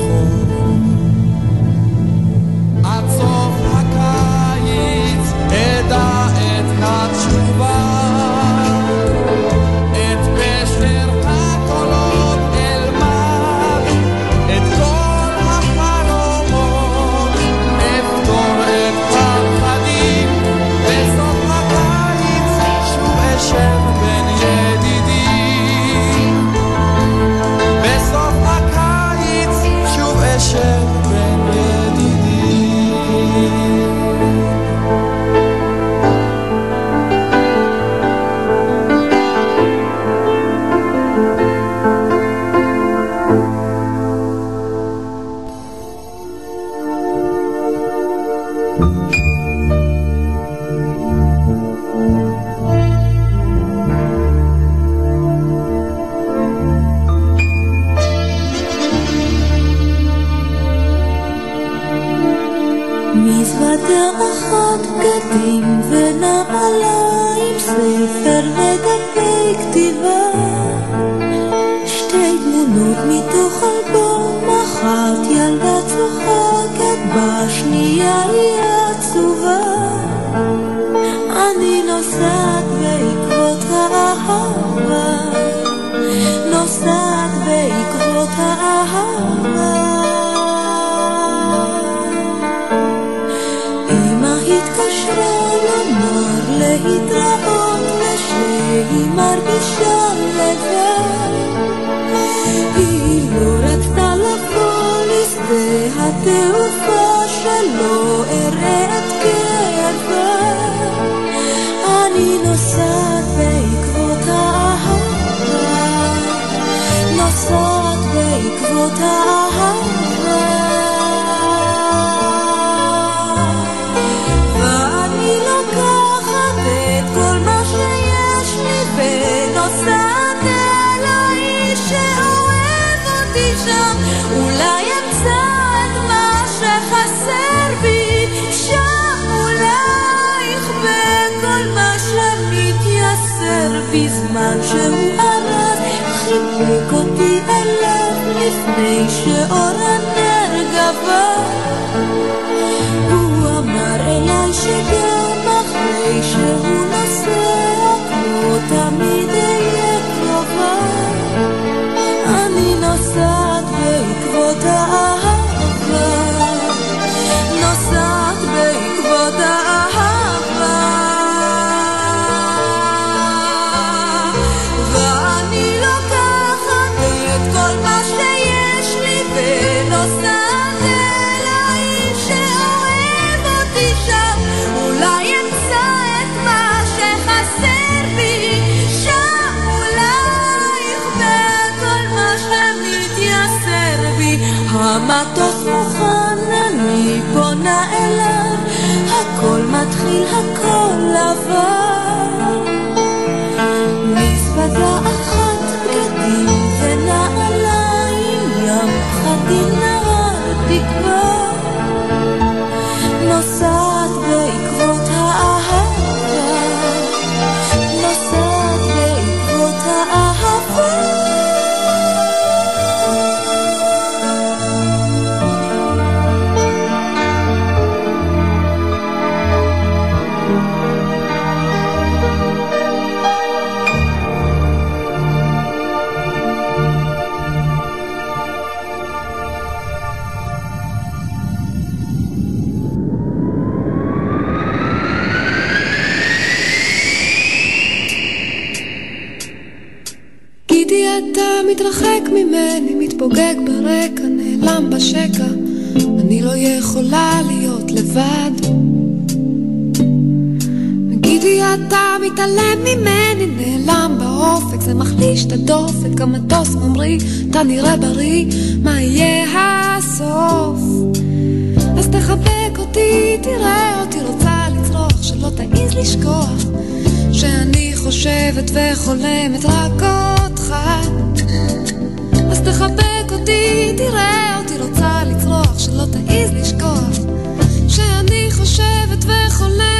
עד סוף הקיץ אדע את התשובה להתראות ושהיא מרגישה בעקבות האהבה. ואני לוקחת את כל מה שיש לי ונוסעת אל האיש שאוהב אותי שם אולי אמצא את מה שחסר בי שם אולי אכבה כל מה שמתייסר בזמן שהוא אליו לפני שאור לבן מתפוגג ברקע, נעלם בשקע, אני לא יכולה להיות לבד. גידי אתה מתעלם ממני, נעלם באופק, זה מחליש את הדופק, המטוס ממריא, אתה נראה בריא, מה יהיה הסוף? אז תחבק אותי, תראה אותי רוצה לצרוח, שלא תעז לשכוח שאני חושבת וחולמת רק אותך. אז תחבק אותי, תראה אותי רוצה לצרוח, שלא תעז לשכוח שאני חושבת וחולמת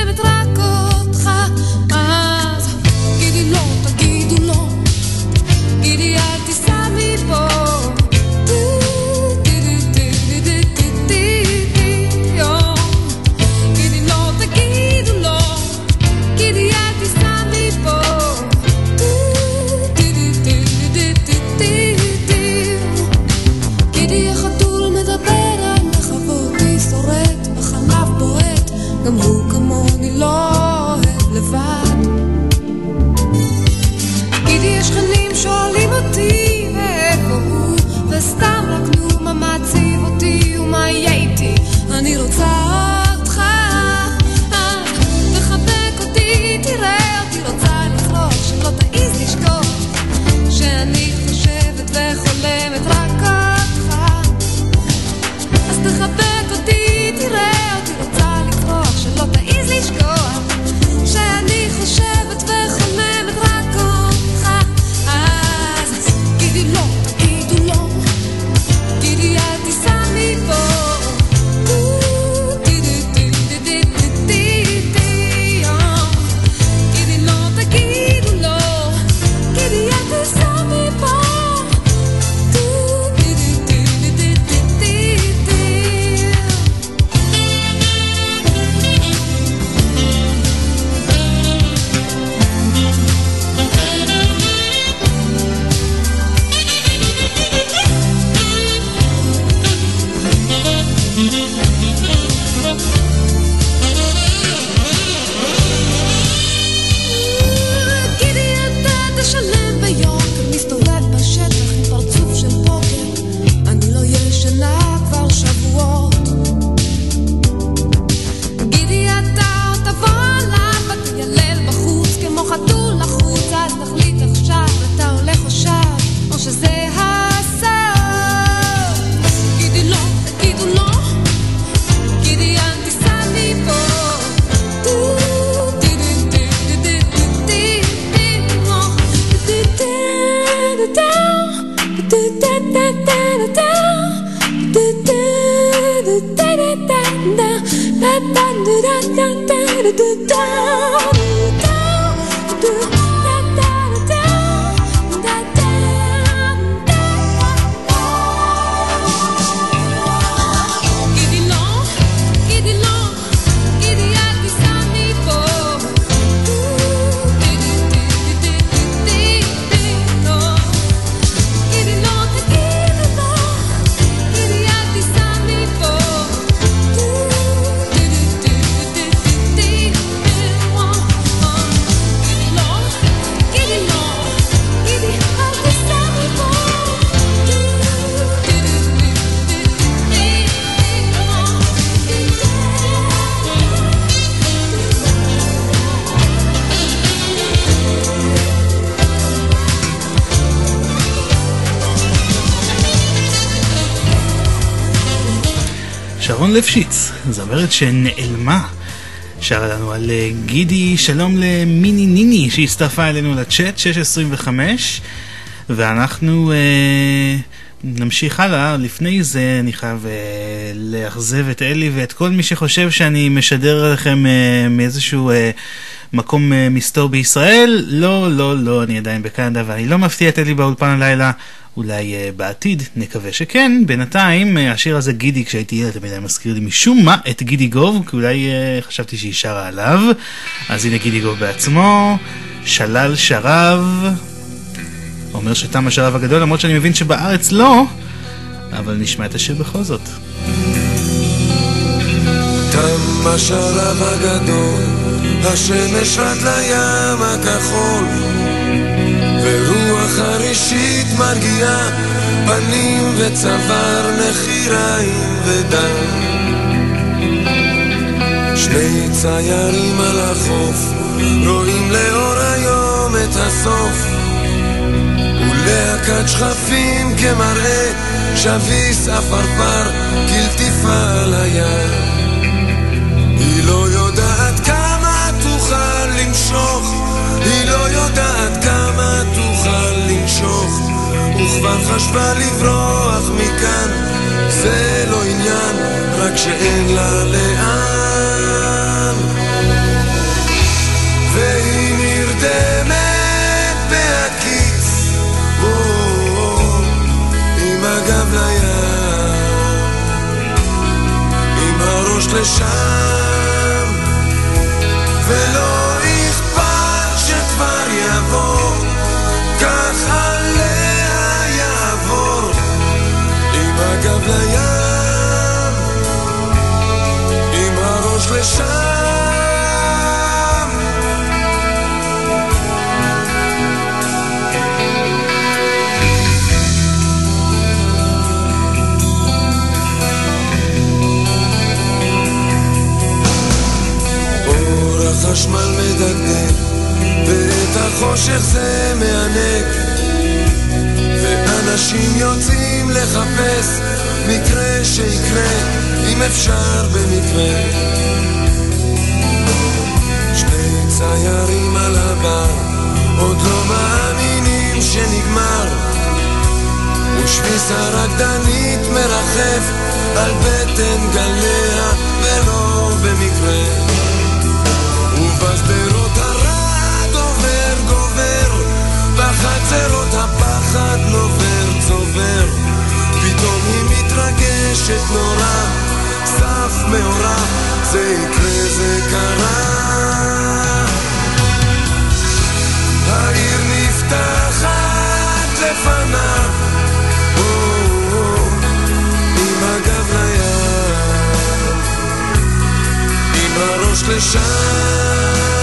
לפשיץ, זמרת שנעלמה. שרה לנו על אה, גידי, שלום למיני ניני שהצטרפה אלינו לצ'אט, 625, ואנחנו אה, נמשיך הלאה. לפני זה אני חייב אה, לאכזב את אלי ואת כל מי שחושב שאני משדר לכם אה, מאיזשהו אה, מקום אה, מסתור בישראל. לא, לא, לא, אני עדיין בקנדה ואני לא מפתיע את אלי באולפן הלילה. אולי uh, בעתיד, נקווה שכן. בינתיים, uh, השיר הזה גידי, כשהייתי ילד, תמיד היה מזכיר לי משום מה את גידי גוב, כי אולי uh, חשבתי שהיא שרה עליו. אז הנה גידי גוב בעצמו, שלל שרב, אומר שתם השרב הגדול, למרות שאני מבין שבארץ לא, אבל נשמע את השיר בכל זאת. תם השרב הגדול, השמש רד לים הכחול. ורוח הראשית מרגיעה פנים וצוואר, נחיריים ודם. שני ציירים על החוף, רואים לאור היום את הסוף. ולהקת שכפים כמראה, שביס עפרפר, כלטיפה על הים. היא לא יודעת כמה תוכל למשוך היא לא וכבר חשבה לברוח מכאן זה לא עניין, רק שאין לה לאן. והיא נרדמת בהקיץ עם הגב לים עם הראש לשם ולא הראש לשם. החשמל מדגדג ואת החושך זה מענק ואנשים יוצאים לחפש מקרה שיקרה אם אפשר במקרה ציירים על הבר עוד לא מאמינים שנגמר. ושפיס הרקדנית מרחף על בטן גליה ולא במקרה. ובשדרות הרד עובר גובר בחצרות הפחד נובר צובר. פתאום היא מתרגשת נורא סף מאורע זה יקרה זה קרה העיר נפתחת לפניו. עם הגב לים עם הראש לשם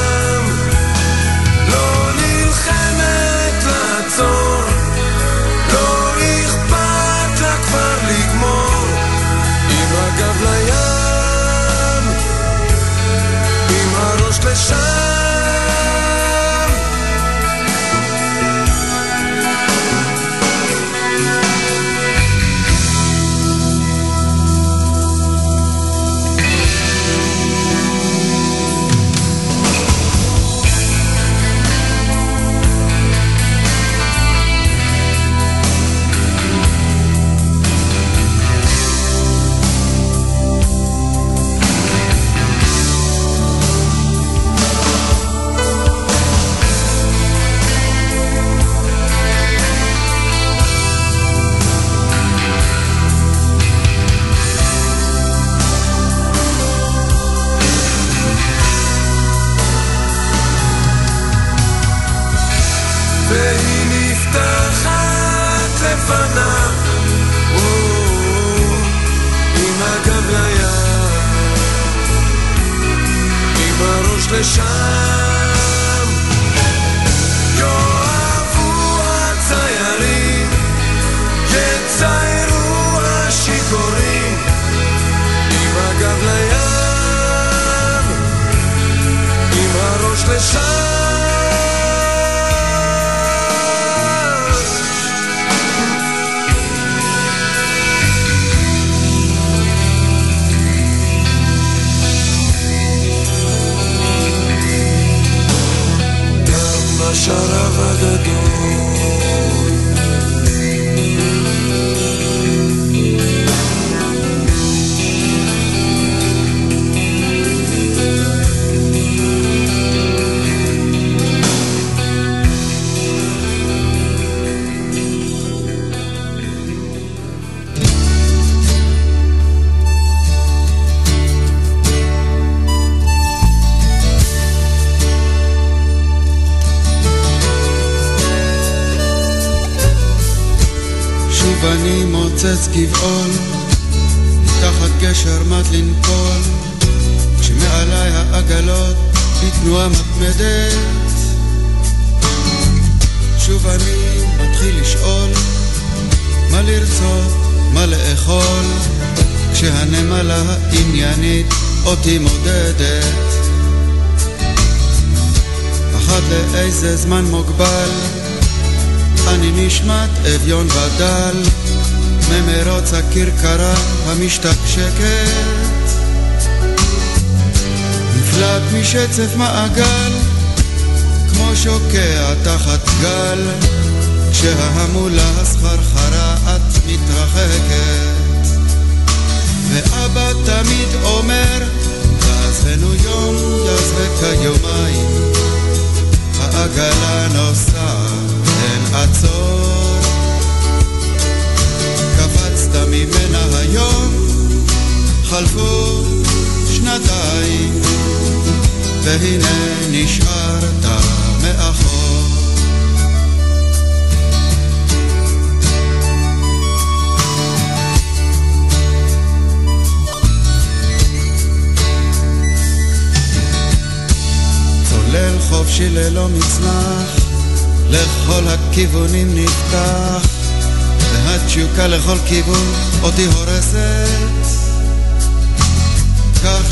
deixar. המשתקשקת. נפלט משצף מעגל, כמו שוקע תחת גל, כשההמולה הסחרחרה את מתרחקת. ואבא תמיד אומר, תעזבנו יום, יעזבק היומיים, העגלה נוסעת, אין עצור. קפצת ממנה היום, חלפו שנתיים, והנה נשארת מאחור. צולל חופשי ללא מצנח, לכל הכיוונים נפתח, והתשוקה לכל כיוון אותי הורסת.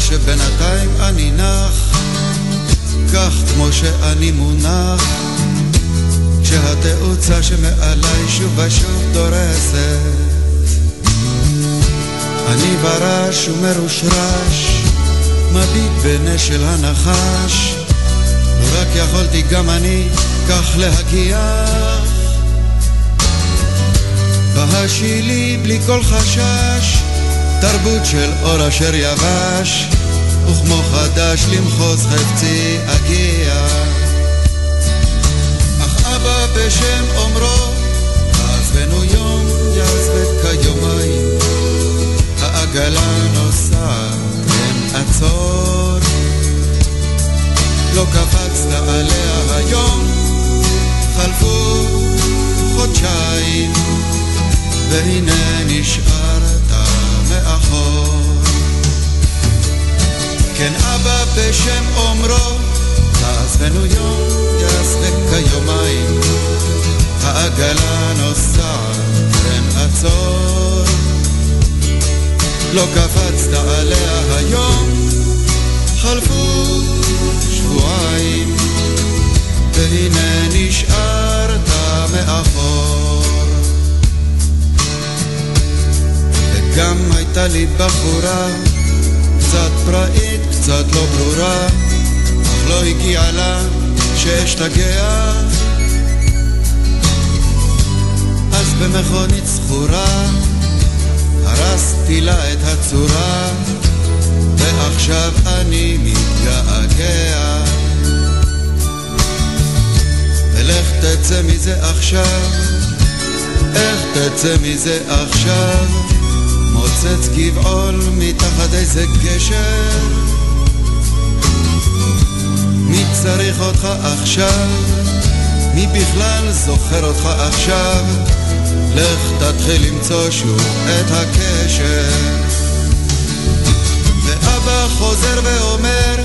שבינתיים אני נח, כך כמו שאני מונח, כשהתאוצה שמעליי שוב ושוב דורסת. אני ברש ומרושרש, מביט בנשל הנחש, רק יכולתי גם אני כך להגיח. בהשילי בלי כל חשש, תרבות של אור אשר יבש, וכמו חדש למחוז חפצי אגיע. אך אבא בשם אומרו, עזבנו יום יעזבק כיומיים, העגלה נוסעת, אין עצור. לא קפצת עליה היום, חלפו חודשיים, והנה נשארת מאחור. כן אבא בשם אומרו, תעזבנו יום, יעזבק כיומיים, העגלה נוסעת, אין עצור. לא קפצת עליה היום, חלפו שבועיים, והנה נשארת מאחור. וגם הייתה לי בחורה, קצת פראית, קצת לא ברורה, אך לא הגיעה לה שאשתגע. אז במכונית זכורה, הרסתי לה את הצורה, ועכשיו אני מתגעגע. ולך תצא מזה עכשיו, איך תצא מזה עכשיו? מוצץ גבעול מתחת איזה גשר. צריך אותך עכשיו? מי בכלל זוכר אותך עכשיו? לך תתחיל למצוא שוב את הקשר. ואבא חוזר ואומר,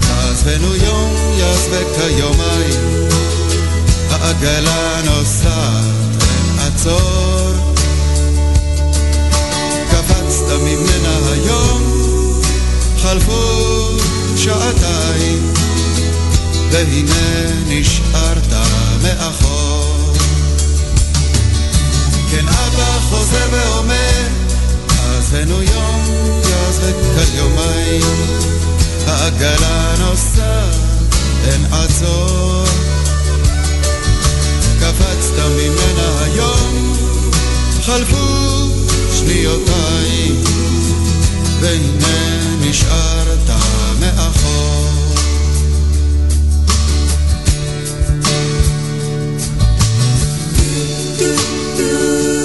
תעזבנו יום, יעזבק היומיים. העגלה נוסעת, עצור. קפצת ממנה היום, חלפו שעתיים, והנה נשארת מאחור. כן אבא חוזר ואומר, עזבנו יום, יעזבק כיומיים, העגלה נוסעת, אין עצור. קפצת ממנה היום, חלפו שניותיים, והנה נשארת מאחור. do, do.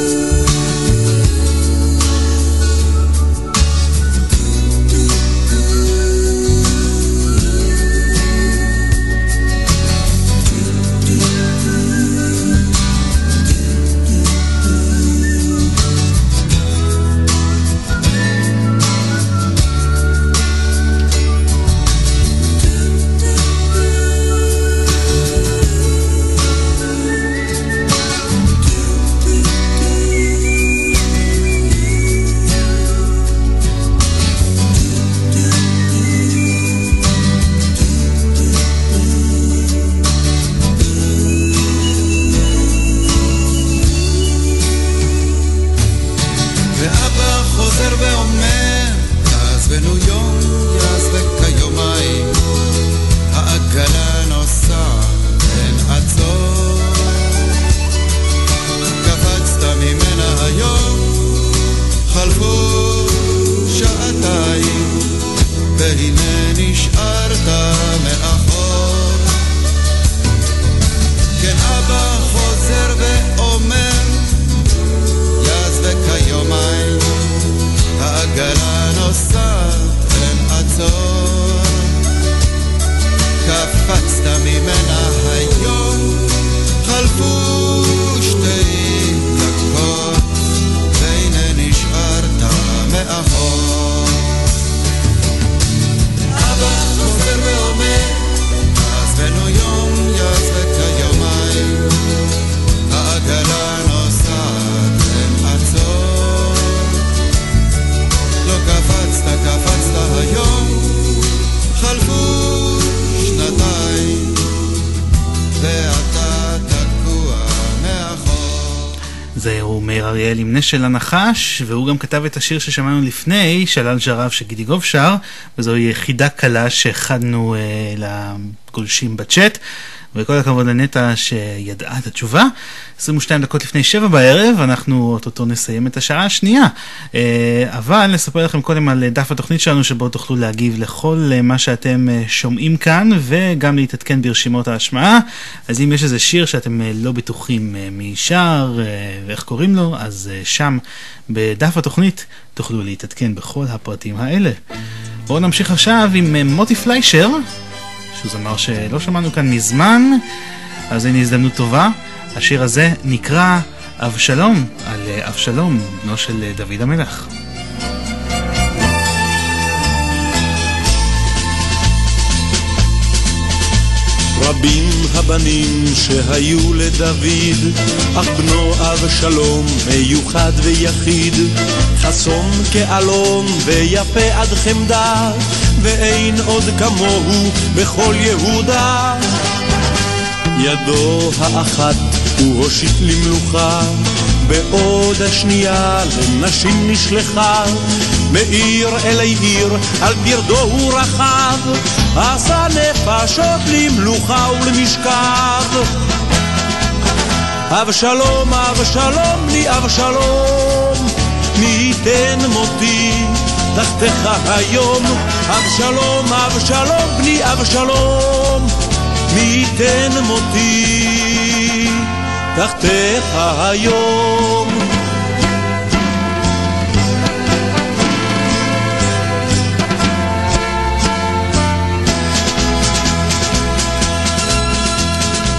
נשל הנחש, והוא גם כתב את השיר ששמענו לפני, שלל ז'רף שגידיגוב שר, וזוהי חידה קלה שהכנו אה, לגולשים בצ'אט. וכל הכבוד לנטע שידעה את התשובה. 22 דקות לפני שבע בערב, אנחנו אוטוטו נסיים את השעה השנייה. אה, אבל נספר לכם קודם על דף התוכנית שלנו, שבו תוכלו להגיב לכל אה, מה שאתם אה, שומעים כאן, וגם להתעדכן ברשימות ההשמעה. אז אם יש איזה שיר שאתם לא בטוחים מי שר ואיך קוראים לו, אז שם בדף התוכנית תוכלו להתעדכן בכל הפרטים האלה. בואו נמשיך עכשיו עם מוטי פליישר. שהוא זמר שלא שמענו כאן מזמן, אז הנה הזדמנות טובה. השיר הזה נקרא אבשלום, על אבשלום, בנו של דוד המלך. רבים הבנים שהיו לדוד, אך בנו אבשלום מיוחד ויחיד, חסום כאלון ויפה עד חמדה, ואין עוד כמוהו בכל יהודה. ידו האחת הוא הושיט למלוכה, בעוד השנייה לנשים נשלחה. מעיר אלי עיר, על פרדו הוא רכב, עשה נפשות למלוכה ולמשכב. אבשלום, אבשלום לי אבשלום, מי ייתן מותי תחתיך היום. אבשלום, אבשלום, בני אבשלום, מי ייתן מותי תחתיך היום.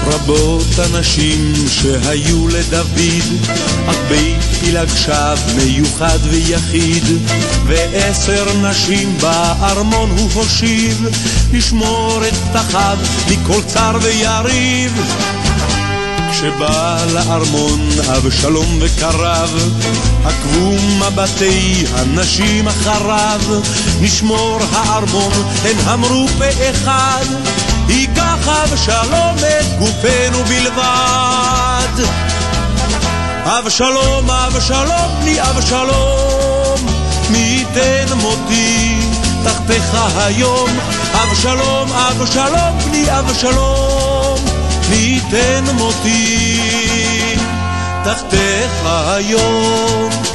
רבות הנשים שהיו לדוד, אך בית פילג שב מיוחד ויחיד, ועשר נשים בארמון הוא הושיב, לשמור את פתחיו מכל צר ויריב. כשבא לארמון אבשלום וקרב, עקבו מבטי הנשים אחריו, נשמור הארמון, הן אמרו פה אחד, ייקח אבשלום את גופנו בלבד. אבשלום, אבשלום, בני אבשלום, מי ייתן מותי תחתיך היום. אבשלום, אבשלום, בני אבשלום, מי ייתן מותי תחתיך היום.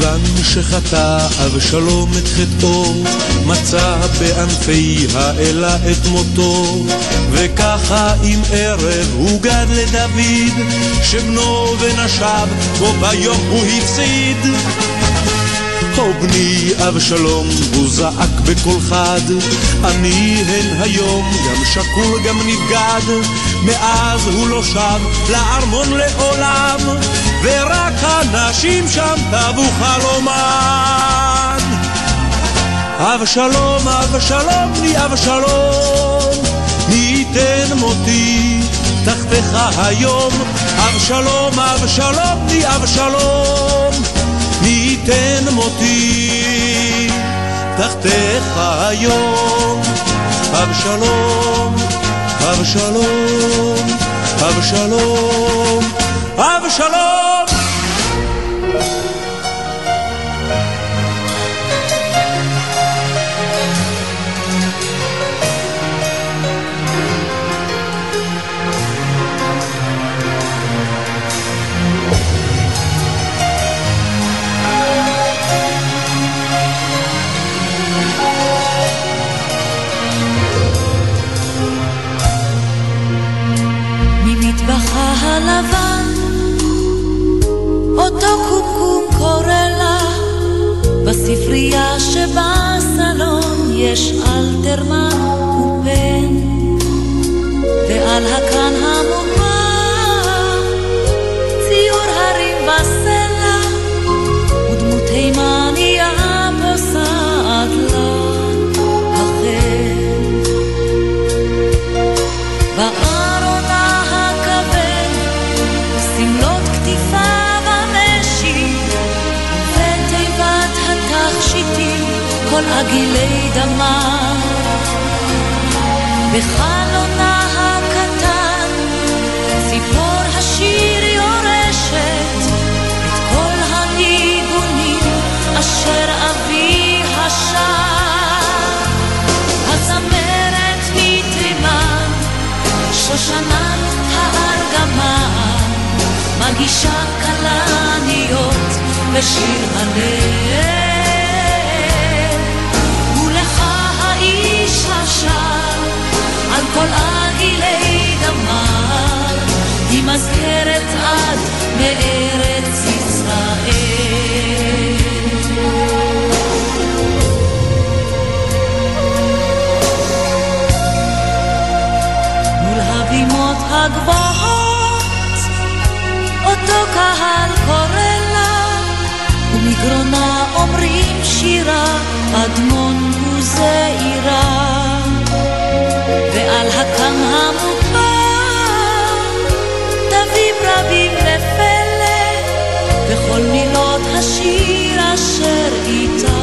כיוון שחטא אבשלום את חטאו, מצא בענפי האלה את מותו, וככה עם ערב הוגד לדוד, שבנו ונשב בו ביום הוא הפסיד. הו בני אבשלום, הוא זעק בקול חד, אני הן היום גם שקול גם נבגד, מאז הוא לא שב לארמון לעולם, ורק הנשים שם טבו חלומן. אבשלום, אבשלום, בני אבשלום, מי ייתן מותי תחתיך היום, אבשלום, אבשלום, די אבשלום, ייתן מותי תחתיך היום, אבשלום, אבשלום, אבשלום, אבשלום. הלבן, אותו קומקום קורא לה, בספרייה שבסלון יש אלתרמן ופן, ועל הקן עגילי דמה. בחלונה הקטן, ציפור השיר יורשת את כל הניגונים אשר אבי השר. הזמרת מתימן שושנת הארגמן מגישה כלניות בשיר הלב כל עגילי דמר היא מזכרת עד מארץ ישראל מול הבימות הגבוהות, אותו קהל קורא לה, ומגרונה אומרים שירה, אדמון הוא זעירה. ועל הקם המוגבר, תווים רבים לפלא, וכל מילות השיר אשר איתה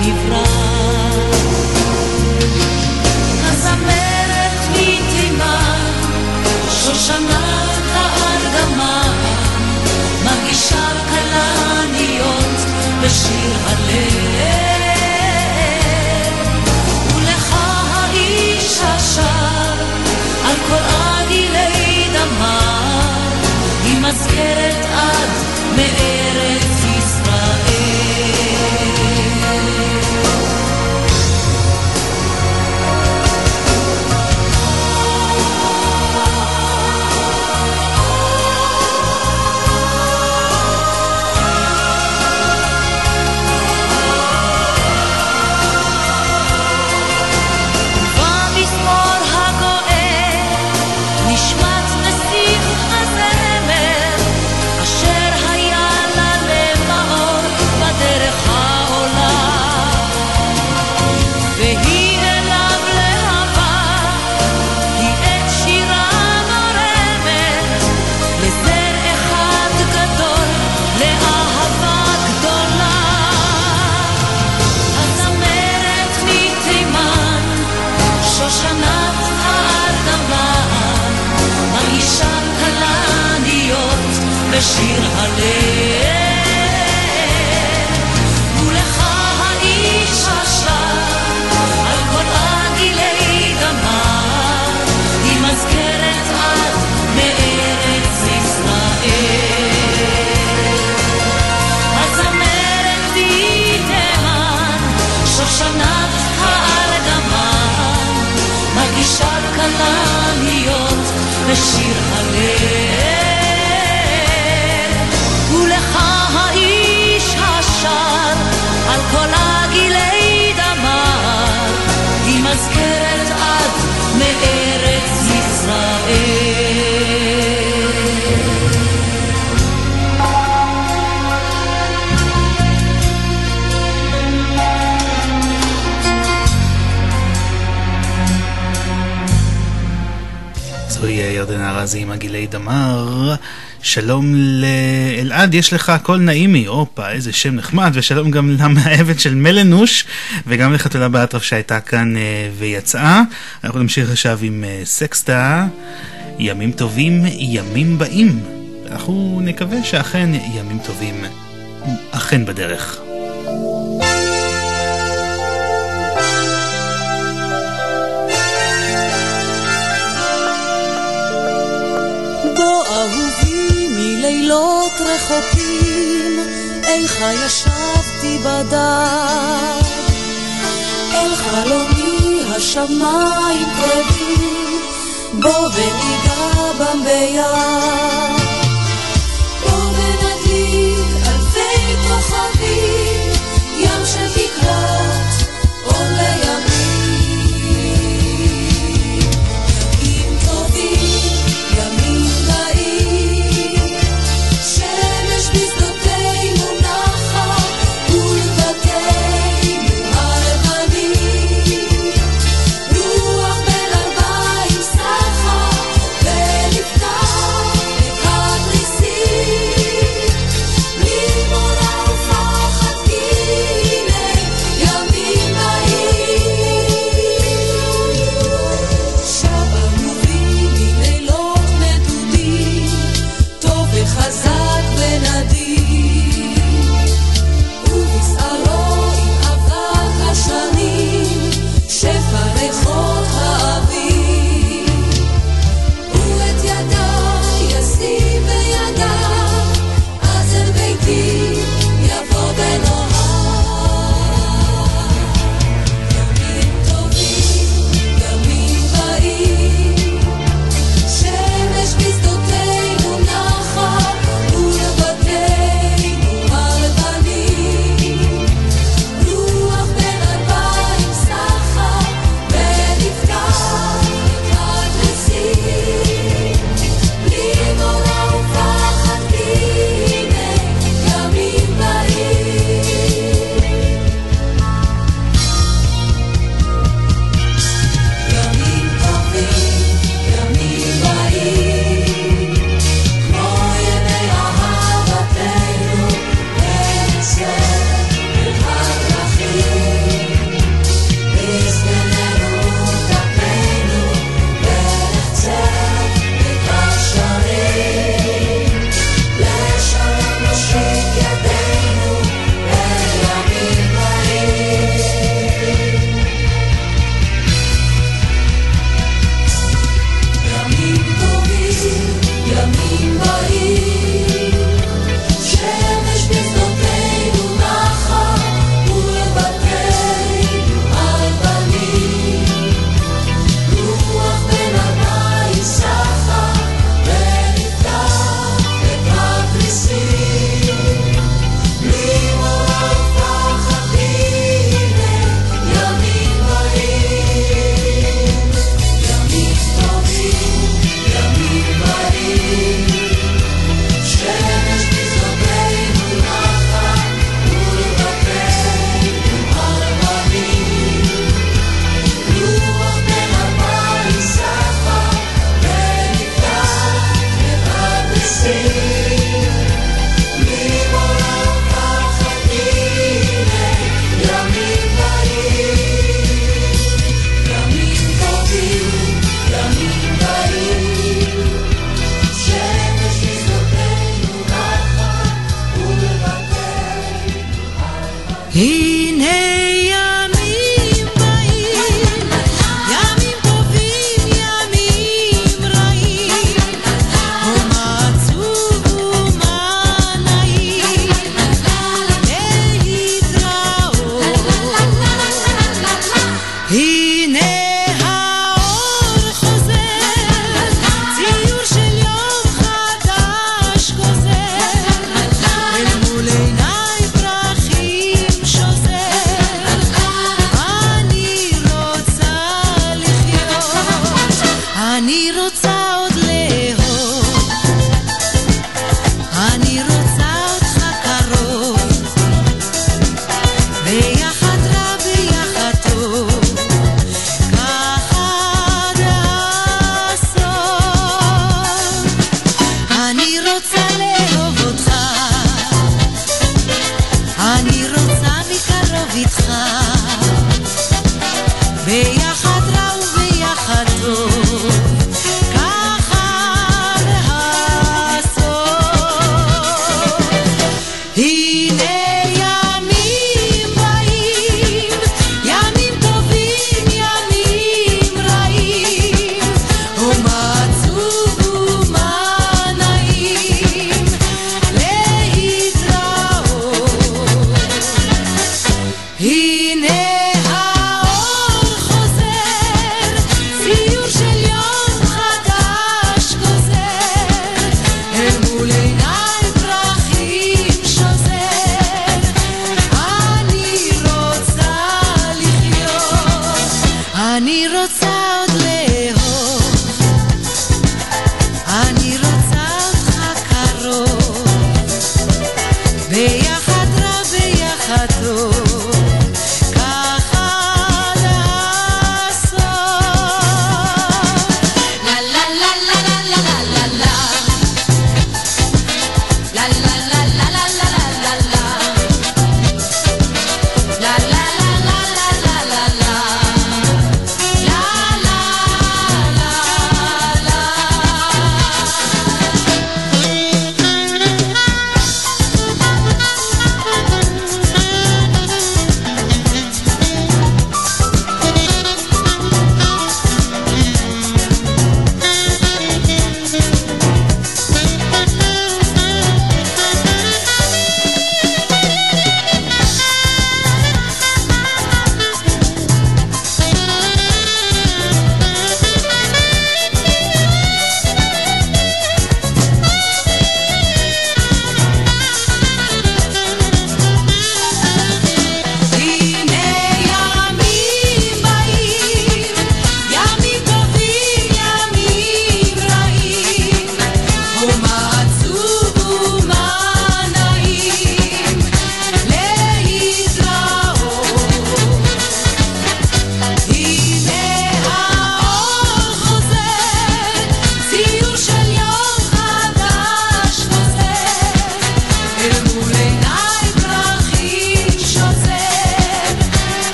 נברא. הזמרת מתימן, שושנת הארגמן, מרגישה כלניות בשיר הלב. מזכרת עד מארץ בשיר הלב. ולך האיש השר, על כל עגילי דמר, היא מזכרת עד מארץ ישראל. הזמרת מתימן, שושנת הארגמן, מרגישה כלניות בשיר הלב. ירדנה ארזי עם הגילי דמר. שלום לאלעד, יש לך הכל נעימי, הופה, איזה שם נחמד, ושלום גם למאהבת של מלנוש, וגם לחתולה באטרף שהייתה כאן אה, ויצאה. אנחנו נמשיך עכשיו עם אה, סקסטה, ימים טובים, ימים באים. אנחנו נקווה שאכן ימים טובים אכן בדרך. רחוקים, איך ישבתי בדק. אל לא חלומי השמיים קרבים, בוא וניגע בם ביד.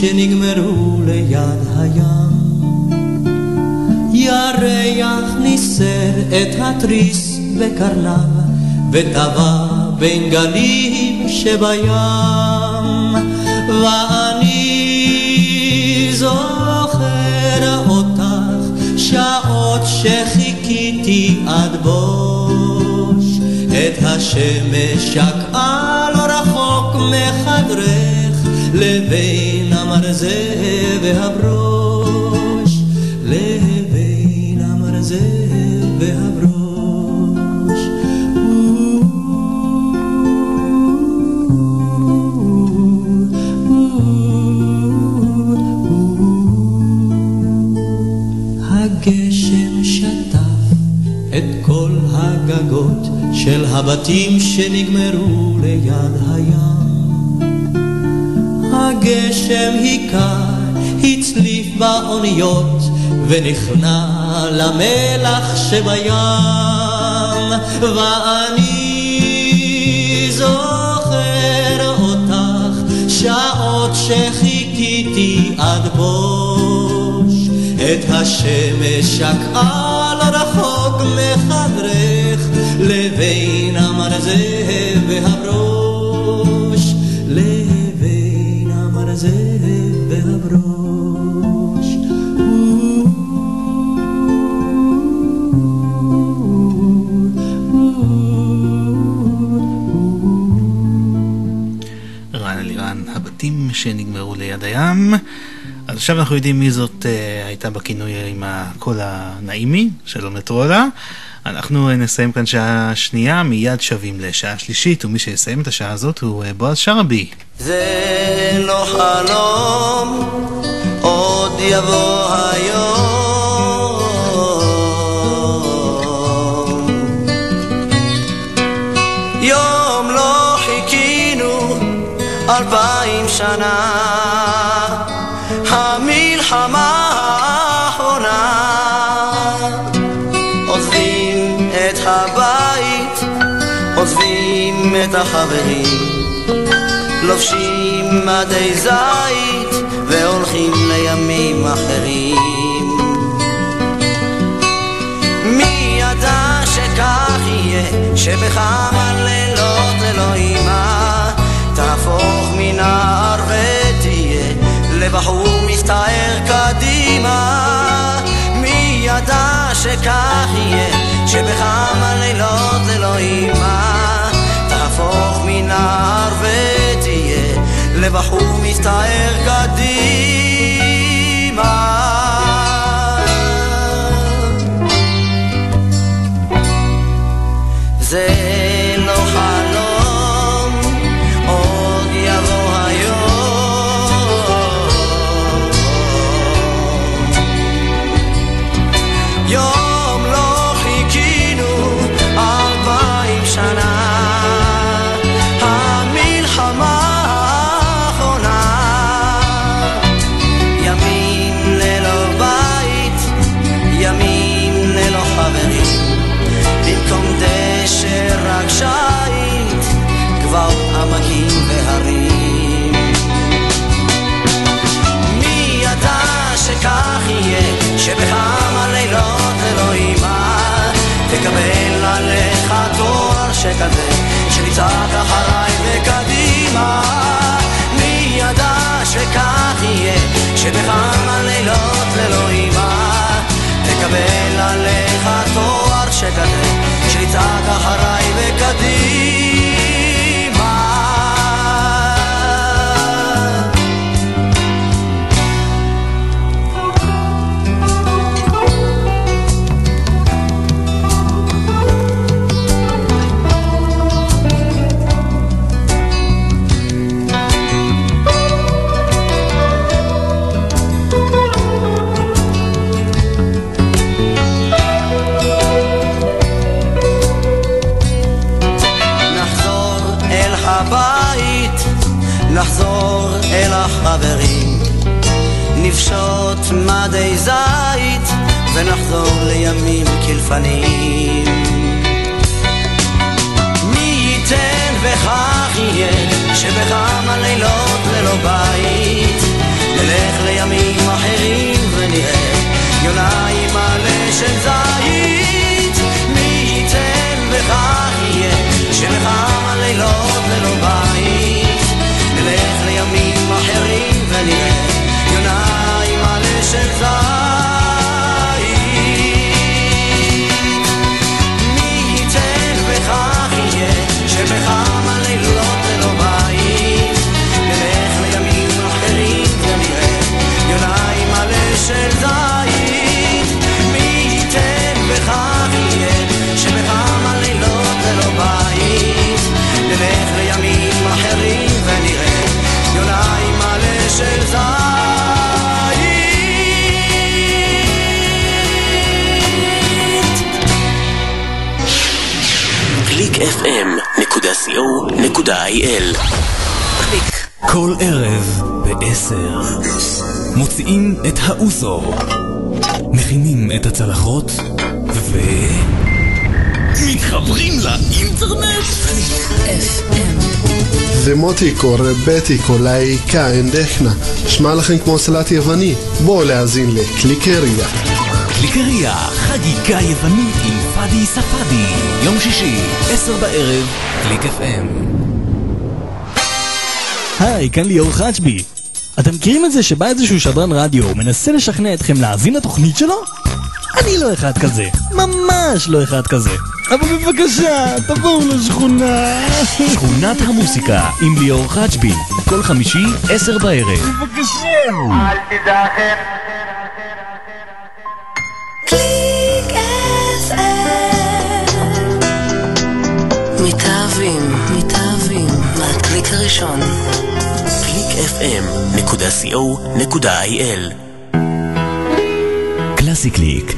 שנגמרו ליד הים. ירח ניסר את התריס בקרניו וטבע בין גלים שבים. ואני זוכר אותך שעות שחיכיתי עד בוש את השמש שקעה לא רחוק מחדרך לבין המרזה והברוש לבין המרזה והברוש הגשם שטף את כל הגגות של הבתים שנגמרו ליד הים. באוניות, ונכנע למלח שבים. ואני זוכר אותך, שעות שחיכיתי עד בוש, את השמש שקעה לא רחוק מחדרך, לבין המרזה הים. אז עכשיו אנחנו יודעים מי זאת אה, הייתה בכינוי עם הקול הנעימי, שלום לטרולה. אנחנו אה, נסיים כאן שעה שנייה, מיד שבים לשעה שלישית, ומי שיסיים את השעה הזאת הוא אה, בועז שרעבי. זה לא חלום, עוד יבוא המלחמה האחרונה. עוזבים את הבית, עוזבים את החברים. לובשים מדי זית והולכים לימים אחרים. מי ידע שכך יהיה, שבכמה לילות אימה תהפוך מנער ותהיה לבחור מסתער קדימה. מי ידע שכך יהיה, שבכמה לילות ללא אימה תהפוך מנער ותהיה לבחור מסתער קדימה. תואר שכזה, שתצעק אחריי וקדימה. מי ידע שכך יהיה, שבכמה לילות ללא אימה, תקבל עליך תואר שכזה, שתצעק אחריי וקדימה. נחזור אל החברים, נפשוט מדי זית ונחזור לימים כלפנים. מי ייתן וכך יהיה, שבכמה לילות ללא בית, נלך לימים אחרים ונראה יונה עם מלא של זית. של זית. www.clickfm.co.il כל ערב בעשר. מוציאים את האוסו. מכינים את הצלחות ו... מתחברים לאינטרנט? זה ומוטיקו, רבטיקו, להיקה, אנדכנה, נשמע לכם כמו סלט יווני. בואו להאזין לקליקריה. קליקריה, חגיגה יוונית עם פאדי ספאדי. יום שישי, עשר בערב, קליק FM. היי, כאן ליאור חג'בי. אתם מכירים את זה שבא איזשהו שדרן רדיו ומנסה לשכנע אתכם להאזין לתוכנית שלו? אני לא אחד כזה, ממש לא אחד כזה. אבל בבקשה, תבואו לשכונה. שכונת המוסיקה עם ליאור חג'בי, כל חמישי, עשר בערב. בבקשה. אל תיזכר. קליק FM מתאהבים, מתאהבים, מהקליק הראשון. קלאסי קליק,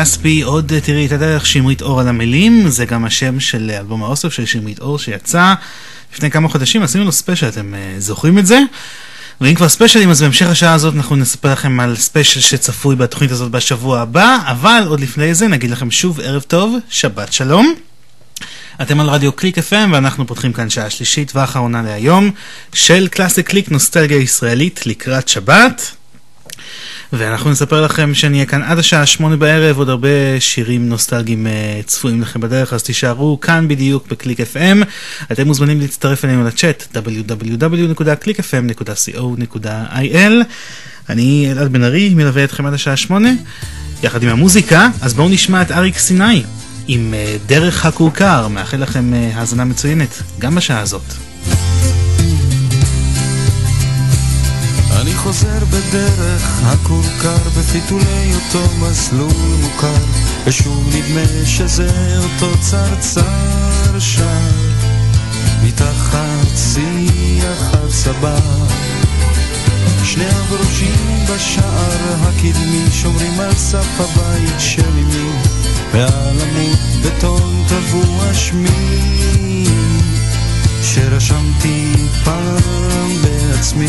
כספי, עוד תראי את הדרך, שמרית אור על המילים, זה גם השם של אלבום האוסף של שמרית אור שיצא לפני כמה חודשים, עשינו לו ספיישל, אתם uh, זוכרים את זה? ואם כבר ספיישלים, אז בהמשך השעה הזאת אנחנו נספר לכם על ספיישל שצפוי בתוכנית הזאת בשבוע הבא, אבל עוד לפני זה נגיד לכם שוב ערב טוב, שבת שלום. אתם על רדיו קליק FM ואנחנו פותחים כאן שעה שלישית ואחרונה להיום של קלאסיק קליק נוסטלגיה ישראלית לקראת שבת. ואנחנו נספר לכם שנהיה כאן עד השעה שמונה בערב, עוד הרבה שירים נוסטלגיים uh, צפויים לכם בדרך, אז תישארו כאן בדיוק בקליק FM. אתם מוזמנים להצטרף אלינו לצ'אט www.clickfm.co.il אני אלעד בן ארי, מלווה אתכם עד השעה שמונה, יחד עם המוזיקה, אז בואו נשמע את אריק סיני עם uh, דרך הכורכר, מאחל לכם uh, האזנה מצוינת, גם בשעה הזאת. חוזר בדרך הכורכר בפיתולי אותו מסלול מוכר ושוב נדמה שזה אותו צרצר שם מתחת שיח הצבא שני הברושים בשער הקדמי שומרים על סף הבית של אמי ועל עמוד בטון טבוע שמי. שרשמתי פעם בעצמי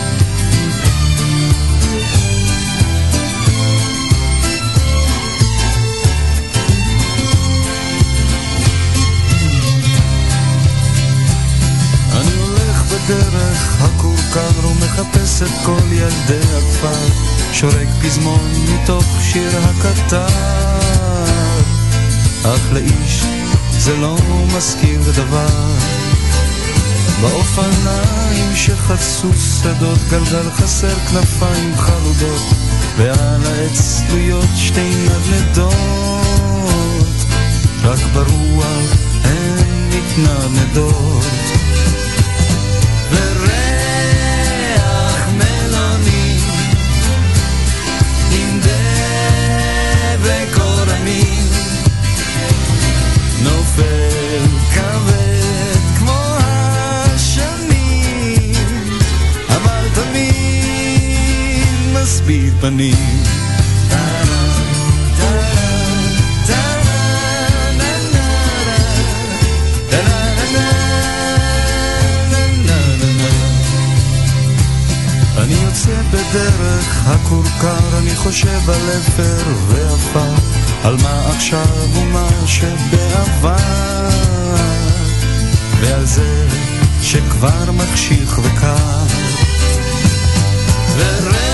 ומחפש את כל ילדי הכפר. שורק פזמון מתוך שיר הקטר. אך לאיש זה לא מזכיר דבר. באופניים שחצו שדות גלגל חסר כנפיים חלודות ועל העץ תלויות שתי נדנדות. רק ברוח הן מתנדנדות פנים אני יוצא בדרך הכורכר, אני חושב על אפר ועפר, על מה עכשיו ומה שבעבר, ועל זה שכבר מקשיח וקר. וריח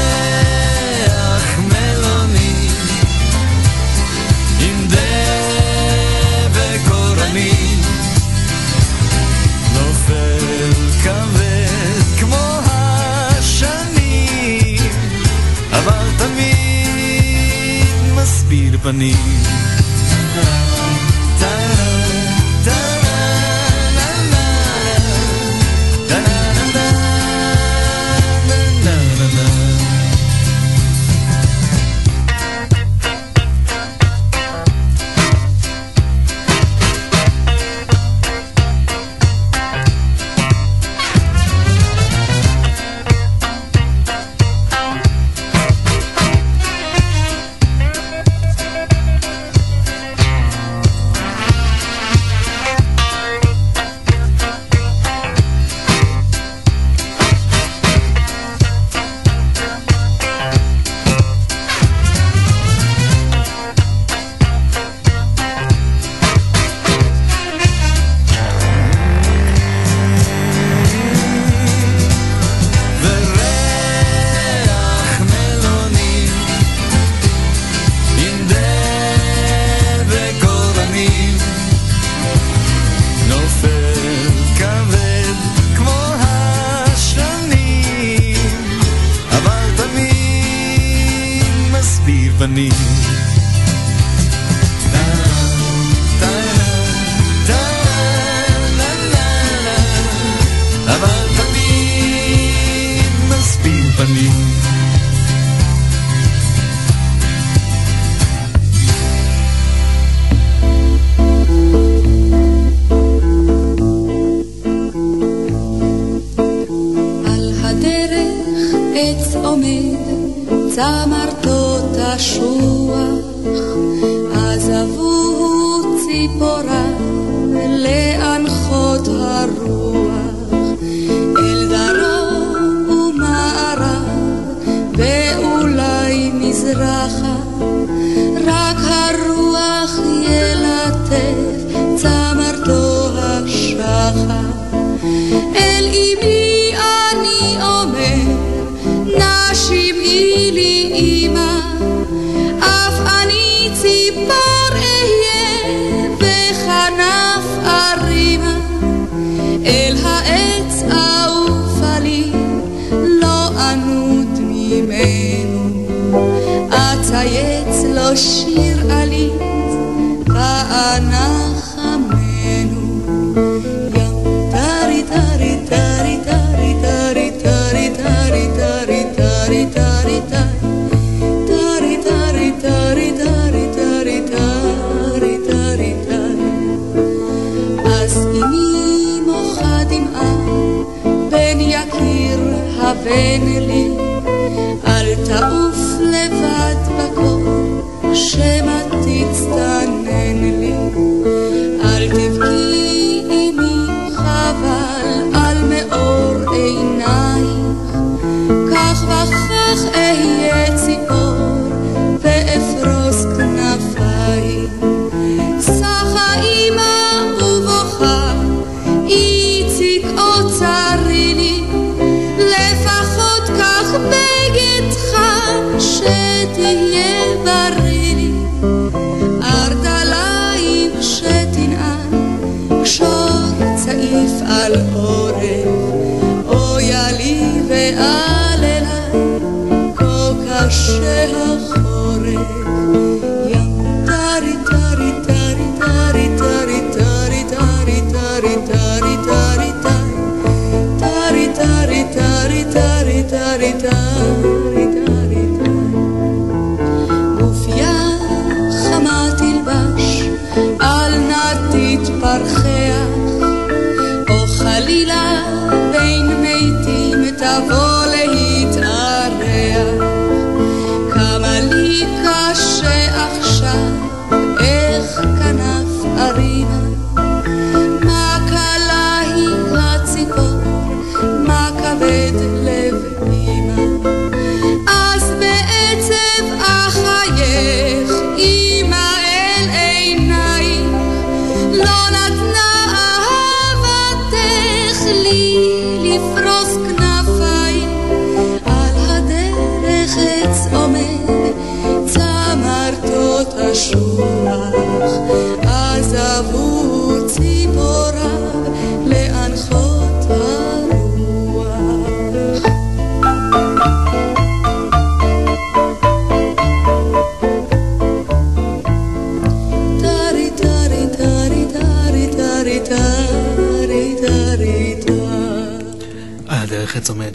מסביר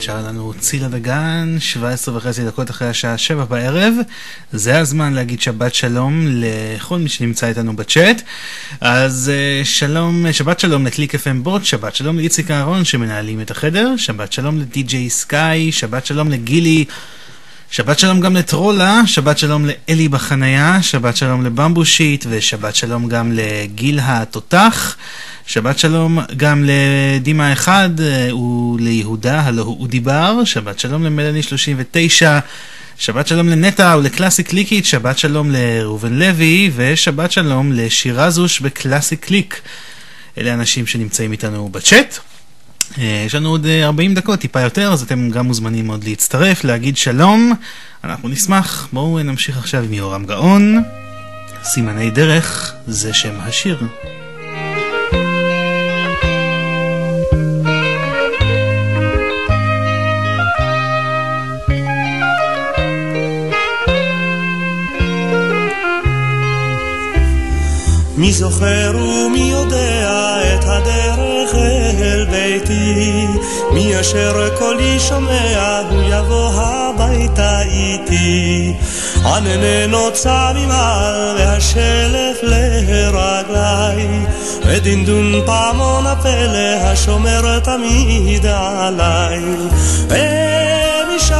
הדרך עץ עומד שר לנו צילה דגן, 17 וחצי דקות אחרי השעה 7 בערב. זה הזמן להגיד שבת שלום לכל מי שנמצא איתנו בצ'אט. אז אה, שלום, שבת שלום לקליק FM בוט, שבת שלום לאיציק אהרון שמנהלים את החדר, שבת שלום לדי.ג'יי סקאי, שבת שלום לגילי. שבת שלום גם לטרולה, שבת שלום לאלי בחנייה, שבת שלום לבמבושיט ושבת שלום גם לגיל התותח. שבת שלום גם לדימה אחד אה, וליהודה, הלא הוא אודי בר, שבת שלום למלאני 39, שבת שלום לנטע ולקלאסי קליקית, שבת שלום לראובן לוי, ושבת שלום לשירה זוש בקלאסי קליק. אלה האנשים שנמצאים איתנו בצ'אט. אה, יש לנו עוד אה, 40 דקות, טיפה יותר, אז אתם גם מוזמנים עוד להצטרף, להגיד שלום. אנחנו נשמח. בואו נמשיך עכשיו עם יורם גאון. סימני דרך זה שם השיר. מי זוכר ומי יודע את מי אשר קולי שומע הוא יבוא הביתה איתי. ענני נוצה ממעל והשלף לרגליי ודינדון פעמון הפלא השומר תמיד עליי. ומשם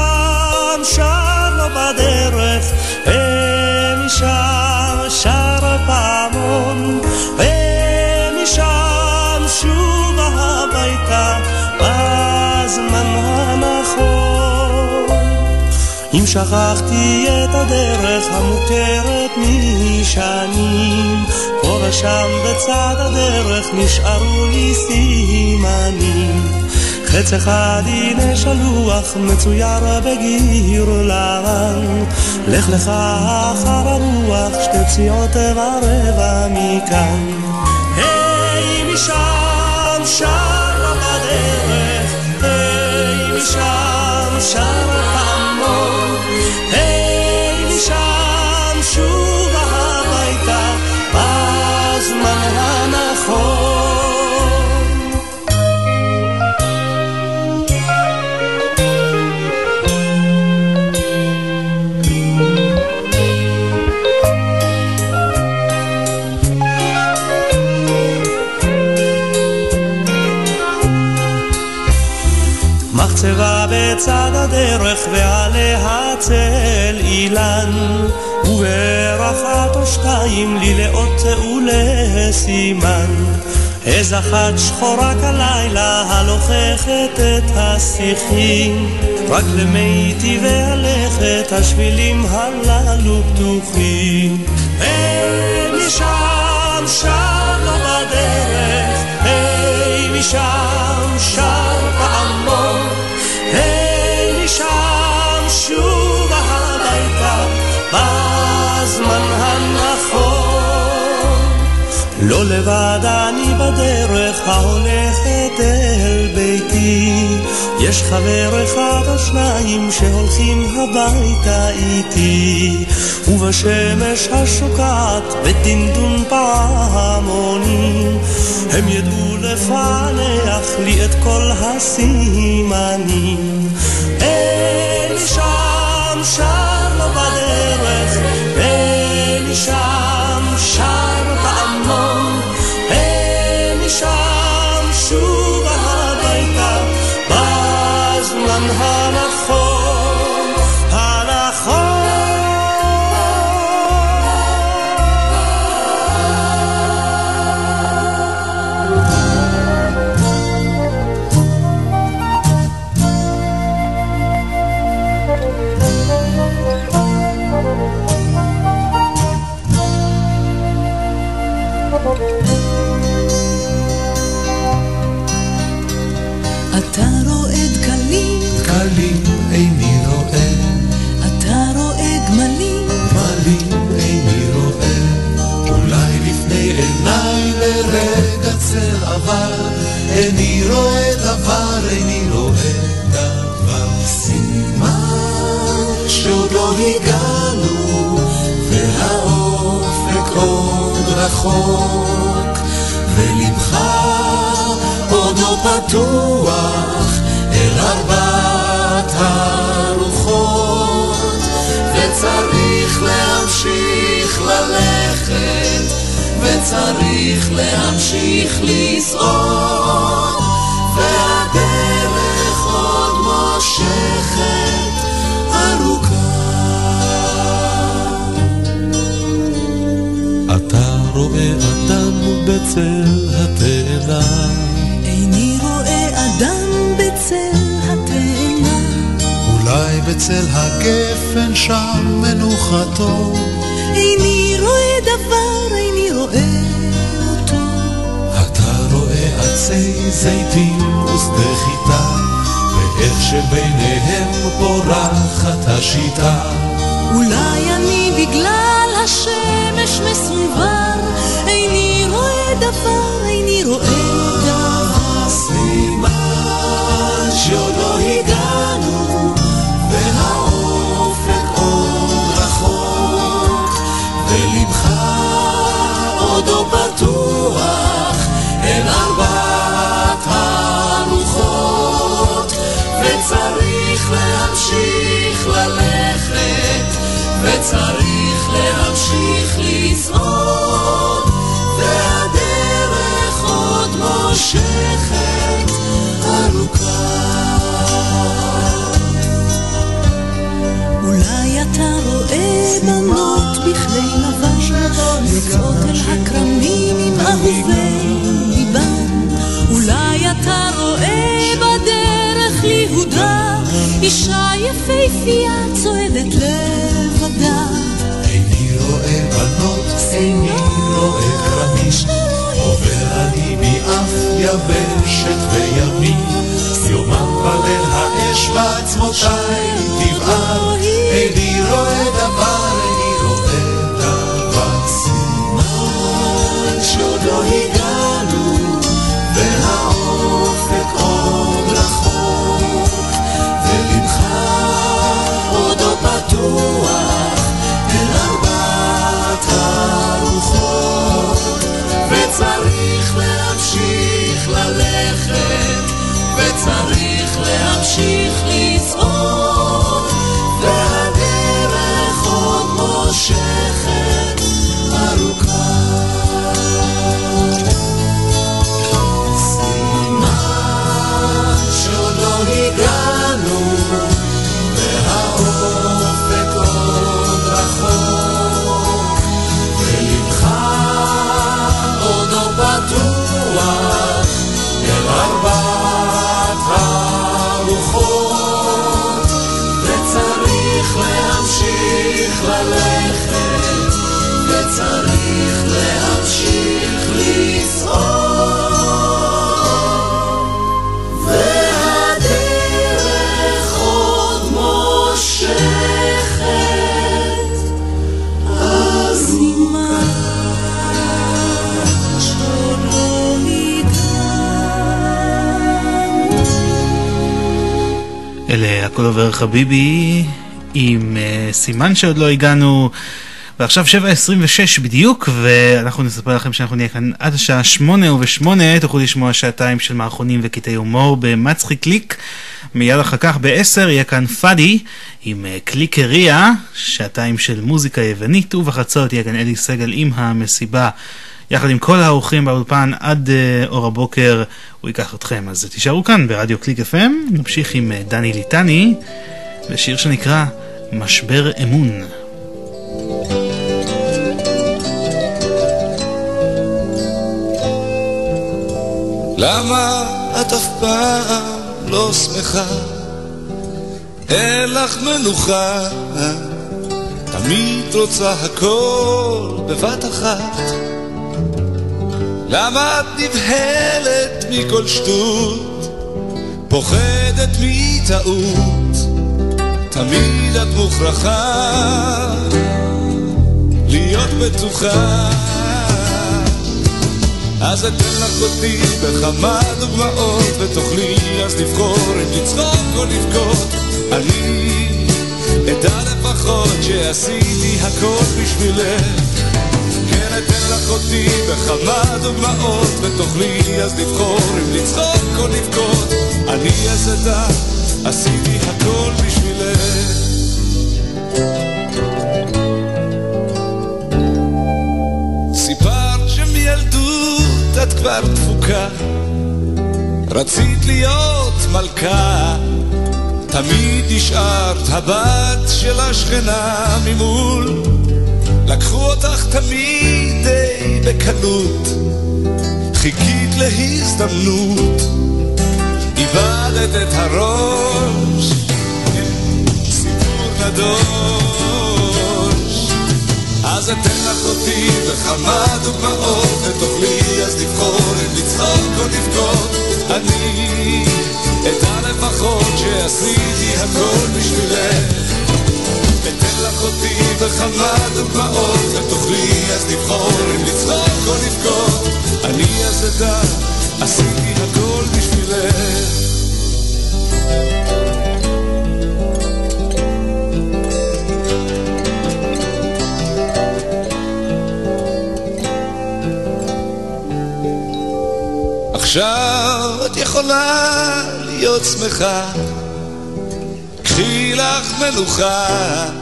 שר לו בדרך ומשם שר פעמון ומשם שוב הביתה אם שכחתי את הדרך המוכרת משנים פה ושם בצד הדרך נשארו לי סימנים. חץ אחד הנה שלוח מצויר בגיר לבן לך לך אחר הרוח שתי פסיעות ורבע מכאן. היי משם שר בדרך. היי משם שר מחצבה בצד הדרך ועליה צל אילן. וברחת או שתיים לי לאות ולסימן. איזה אחת שחורה כלילה הלוכחת את השיחים. רק למיתי והלכת השבילים הללו פתוחים. היי משם שם לא בדרך. היי משם לא לבד אני בדרך ההולכת אל ביתי. יש חבר אחד או שניים שהולכים הביתה איתי. ובשמש השוקעת בדינדון פעמונים הם ידעו לפענח לי את כל הסימנים. אין שם שר רואה דבר, איני רואה דבר. סימן שעוד לא הגענו, והאופק עוד רחוק, ולבך עוד לא פתוח אל ארבעת הרוחות, וצריך להמשיך ללכת, וצריך להמשיך לסעוד, והדרך עוד מושכת ארוכה. אתה רואה אדם בצל התאנה. איני רואה אדם בצל התאנה, אולי בצל הגפן שם מנוחתו, איני זיתים ושדה חיטה, ואיך שביניהם פורחת השיטה. אולי אני בגלל השמש מסונבר, איני רואה דבר, איני רואה דבר. סימן שעוד לא צריך ללכת, וצריך להמשיך לצעוד, והדרך עוד מושכת ארוכה. אולי אתה רואה בנות בכלי לבש, יוצאות אל הכרמים עם אהובי ליבן, אולי אתה רואה בדרך ליהודה אישה יפהפייה צועדת לבדה. איני רואה בנות, איני רואה כרמים, עובר אני מאף יבשת וימים. יומם בליל האש בעצמותיי תבער, איני רואה דבר, איני רואה דבר. סימן שעוד לא וצריך להמשיך ללכת, וצריך להמשיך הכל עובר חביבי עם uh, סימן שעוד לא הגענו. ועכשיו 7.26 בדיוק ואנחנו נספר לכם שאנחנו נהיה כאן עד השעה 8 ובשמונה תוכלו לשמוע שעתיים של מערכונים וקטעי הומור במצחיק קליק. מיד אחר כך ב-10 יהיה כאן פאדי עם uh, קליקריה שעתיים של מוזיקה יוונית ובחצות יהיה כאן אלי סגל עם המסיבה יחד עם כל האורחים באולפן עד uh, אור הבוקר הוא ייקח אתכם אז תישארו כאן ברדיו קליק FM נמשיך עם uh, דני ליטני ושיר שנקרא משבר אמון למה את אף פעם לא שמחה? אין לך מנוחה, תמיד רוצה הכל בבת אחת. למה את נבהלת מכל שטות, פוחדת מטעות, תמיד את מוכרחה להיות בטוחה. אז אתן לך אותי בכמה דוגמאות ותוכלי אז לבחור אם לצחוק או לבכות אני אדע לפחות שעשיתי הכל בשבילך כן אתן לך אותי בכמה דוגמאות ותוכלי אז לבחור אם לצחוק או לבכות. אני אז אדע עשיתי הכל בשבילך. סיפרת שמילדות את כבר דפוקה. רצית להיות מלכה. תמיד נשארת הבת של השכנה ממול לקחו אותך תמיד די בקלות. חיכית להזדמנות. איבדת את הראש סיפור נדוש אז אתן לך אותי בכמה דוגמאות ותוכלי אז לבחור אם לצחוק או לבכות. אני אדע לפחות שעשיתי הכל בשבילך לך אותי בכמה דוגמאות ותוכלי אז לבחור אם לצחוק או לבכות. אני אז אדע עשיתי הכל בשבילך. עכשיו את יכולה להיות שמחה קחי לך מנוחה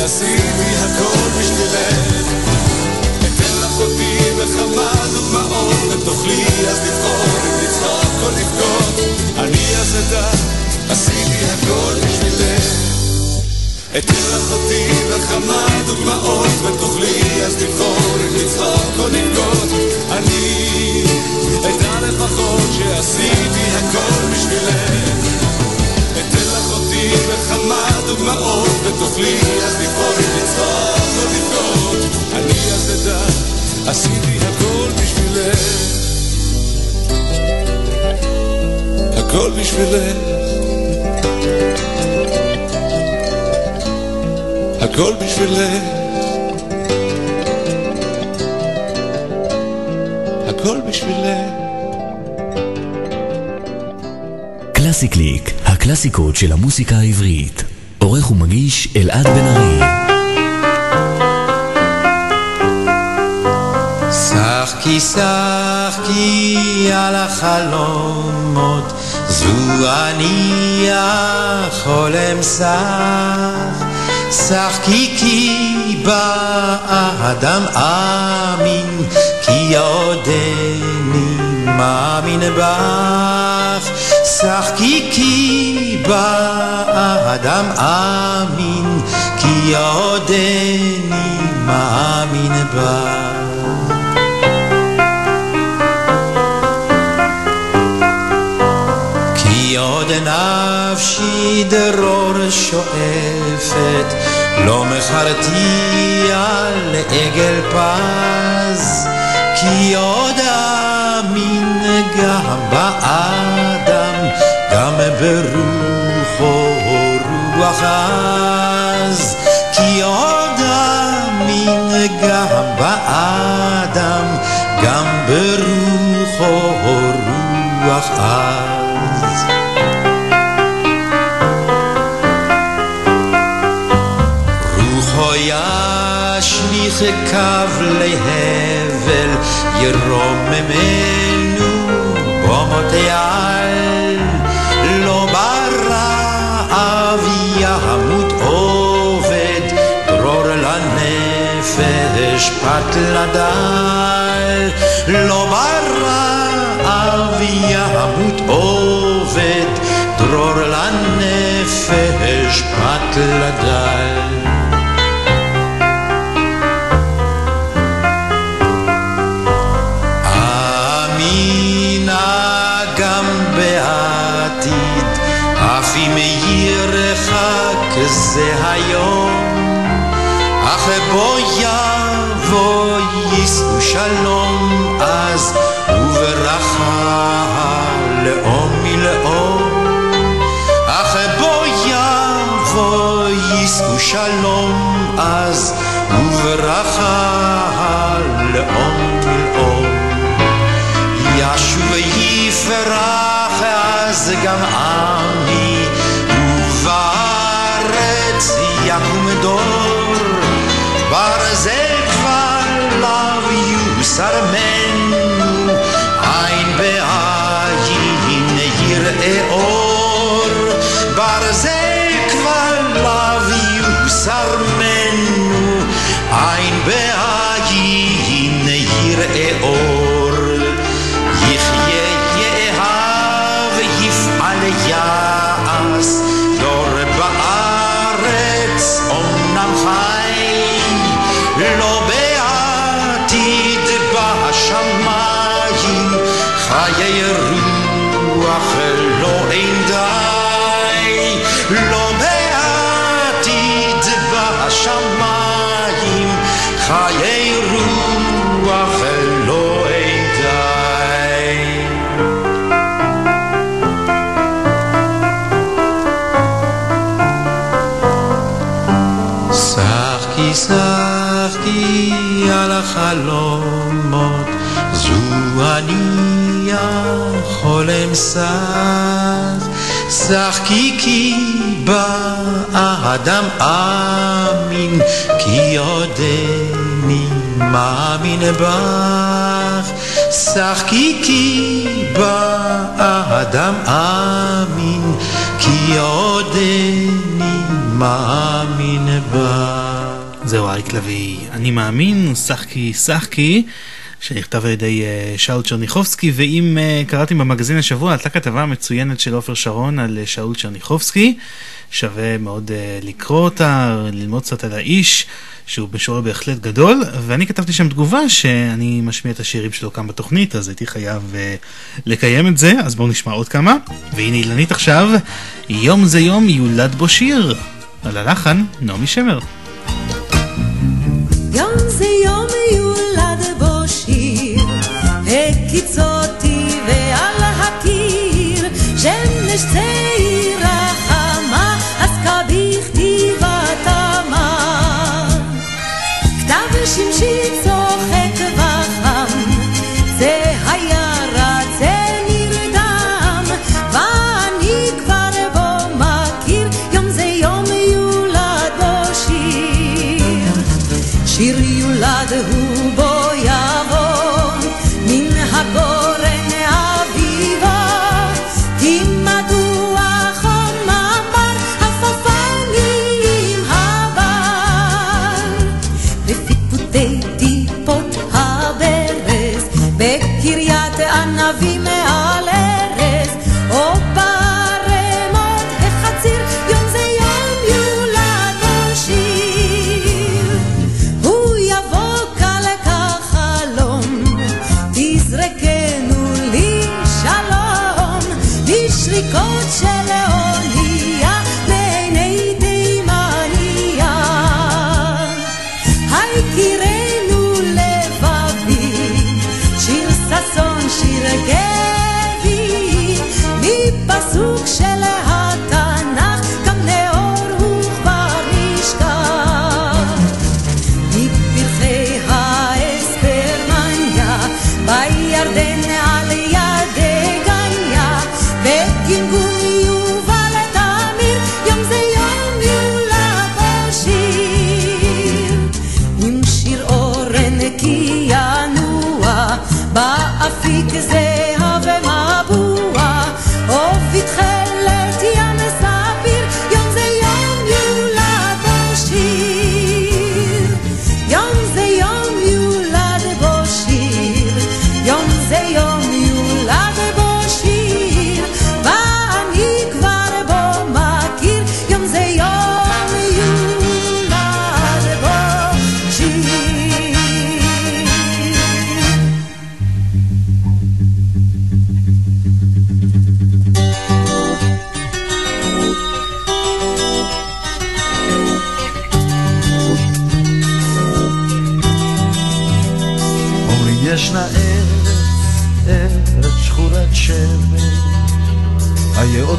שעשיתי הכל בשבילך. אתן לך אותי בכמה דוגמאות אם תוכלי אז לבחור אם לצחוק או לבכות אני אז אדע עשיתי הכל בשבילך. אתן לך אותי בכמה דוגמאות אם תוכלי אז לבחור אם לצחוק או לבכות אני אדע לפחות שעשיתי הכל בשבילך. אותי בכמה דוגמאות, ותוכלי אז אם לצחוק או לבכות. אני אז אדע, עשיתי הכל בשבילך. הכל בשבילך. הכל בשבילך. הכל בשבילך. קלאסי קליק, הקלאסיקות של המוסיקה העברית. עורך ומגיש אלעד בן ארי. שחקי שחקי על החלומות, זו אני החולם שח. שחקי כי באדם אמין, כי עודני מאמין בך. שחקי כי באדם אמין, כי עודני מאמין בך. כי עוד נפשי דרור שואפת, לא מכרתי על עגל פז, כי עוד אמין גם באדם, גם ברוחו עז, כי עוד אמין גם באדם, גם ברוחו רוח עז. רוחו ישליך קו להבל, ירוממנו לדל. לא ברעב ימות עובד, דרור לנפש פת לדל. אף אם ירחק זה היום, אך בוא יבוא יישאו שלום אז, וברכה לאום מלאום. אך בוא יבוא יישאו שלום אז, out a man. שח שחקי כי באדם אמין כי עודני מאמין בך. שחקי כי באדם אמין כי עודני מאמין בך. זהו אריק לביא, אני מאמין, שחקי שחקי. שנכתב על ידי אה, שאול צ'רניחובסקי, ואם אה, קראתי במגזין השבוע, עלתה כתבה מצוינת של עופר שרון על אה, שאול צ'רניחובסקי, שווה מאוד לקרוא אותה, ללמוד קצת על האיש, שהוא בשורה בהחלט גדול, ואני כתבתי שם תגובה שאני משמיע את השירים שלו כאן בתוכנית, אז הייתי חייב לקיים את זה, אז בואו נשמע עוד כמה. והנה אילנית עכשיו, יום זה יום יולד בו שיר, על הלחן נעמי שמר. יום זה יום יולד השיר, הקיצותי ועל הקיר, שמש צבע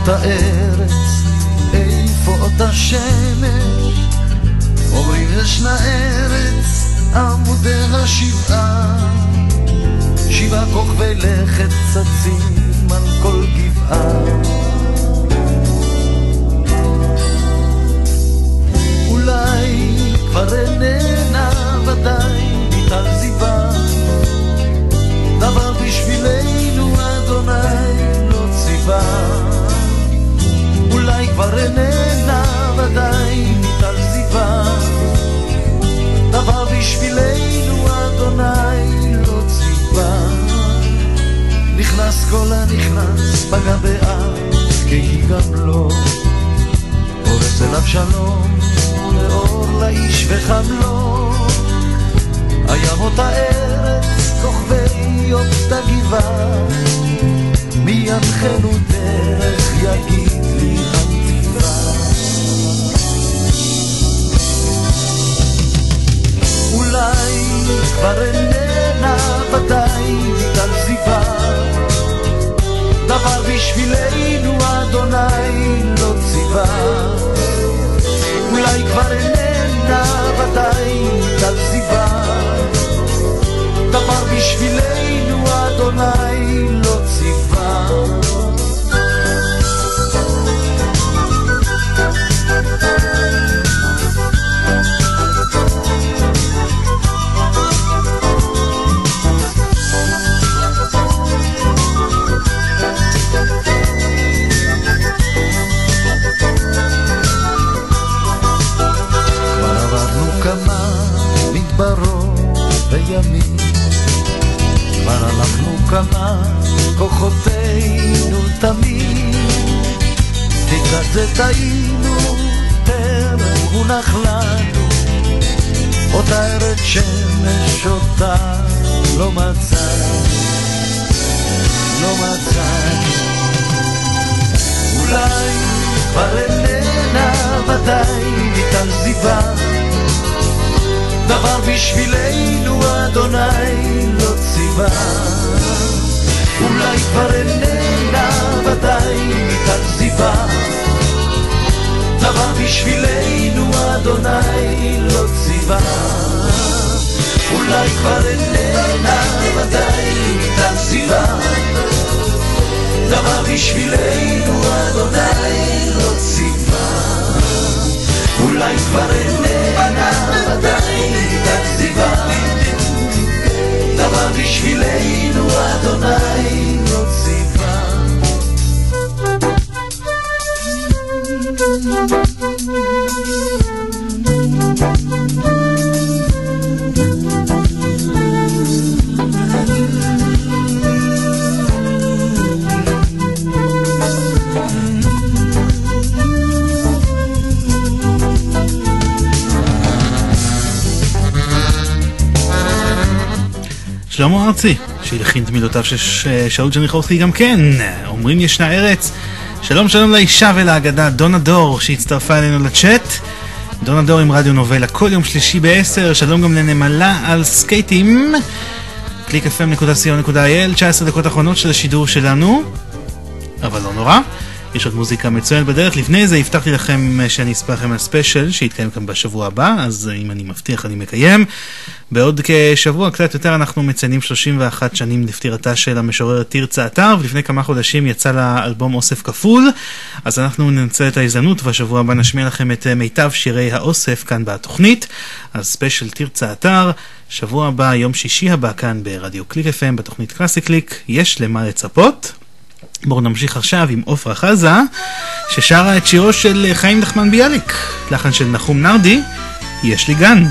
אותה ארץ, איפה אותה שמש? אומרים ישנה ארץ, עמודי שבעה, שבעה כוכבי לכת צצים על כל גבעה. אולי כבר איננה ודאי מתעזיבה שהלחין את מילותיו של ש- שאול טשרניחובסקי גם כן, אומרים ישנה ארץ. שלום שלום לאישה ולאגדה דונה דור שהצטרפה אלינו לצ'אט. דונה דור עם רדיו נובלה כל יום שלישי ב-10, שלום גם לנמלה על סקייטים. www.clickfm.co.il 19 דקות אחרונות של השידור שלנו, אבל לא נורא. יש עוד מוזיקה מצוינת בדרך. לפני זה הבטחתי לכם אה, שאני אספר לכם על ספיישל שיתקיים כאן בשבוע הבא, אז אה, אם אני מבטיח אני מקיים. בעוד כשבוע קצת יותר אנחנו מציינים 31 שנים לפטירתה של המשוררת תרצה אתר, ולפני כמה חודשים יצא לה אלבום אוסף כפול, אז אנחנו ננצל את ההזדמנות והשבוע הבא נשמיע לכם את מיטב שירי האוסף כאן בתוכנית. אז ספיישל תרצה אתר, שבוע הבא, יום שישי הבא כאן ברדיו קליק FM בתוכנית קלאסי קליק, יש למה לצפות. בואו נמשיך עכשיו עם עופרה חזה, ששרה את שירו של חיים נחמן ביאליק, לחן של נחום נרדי, יש לי גן.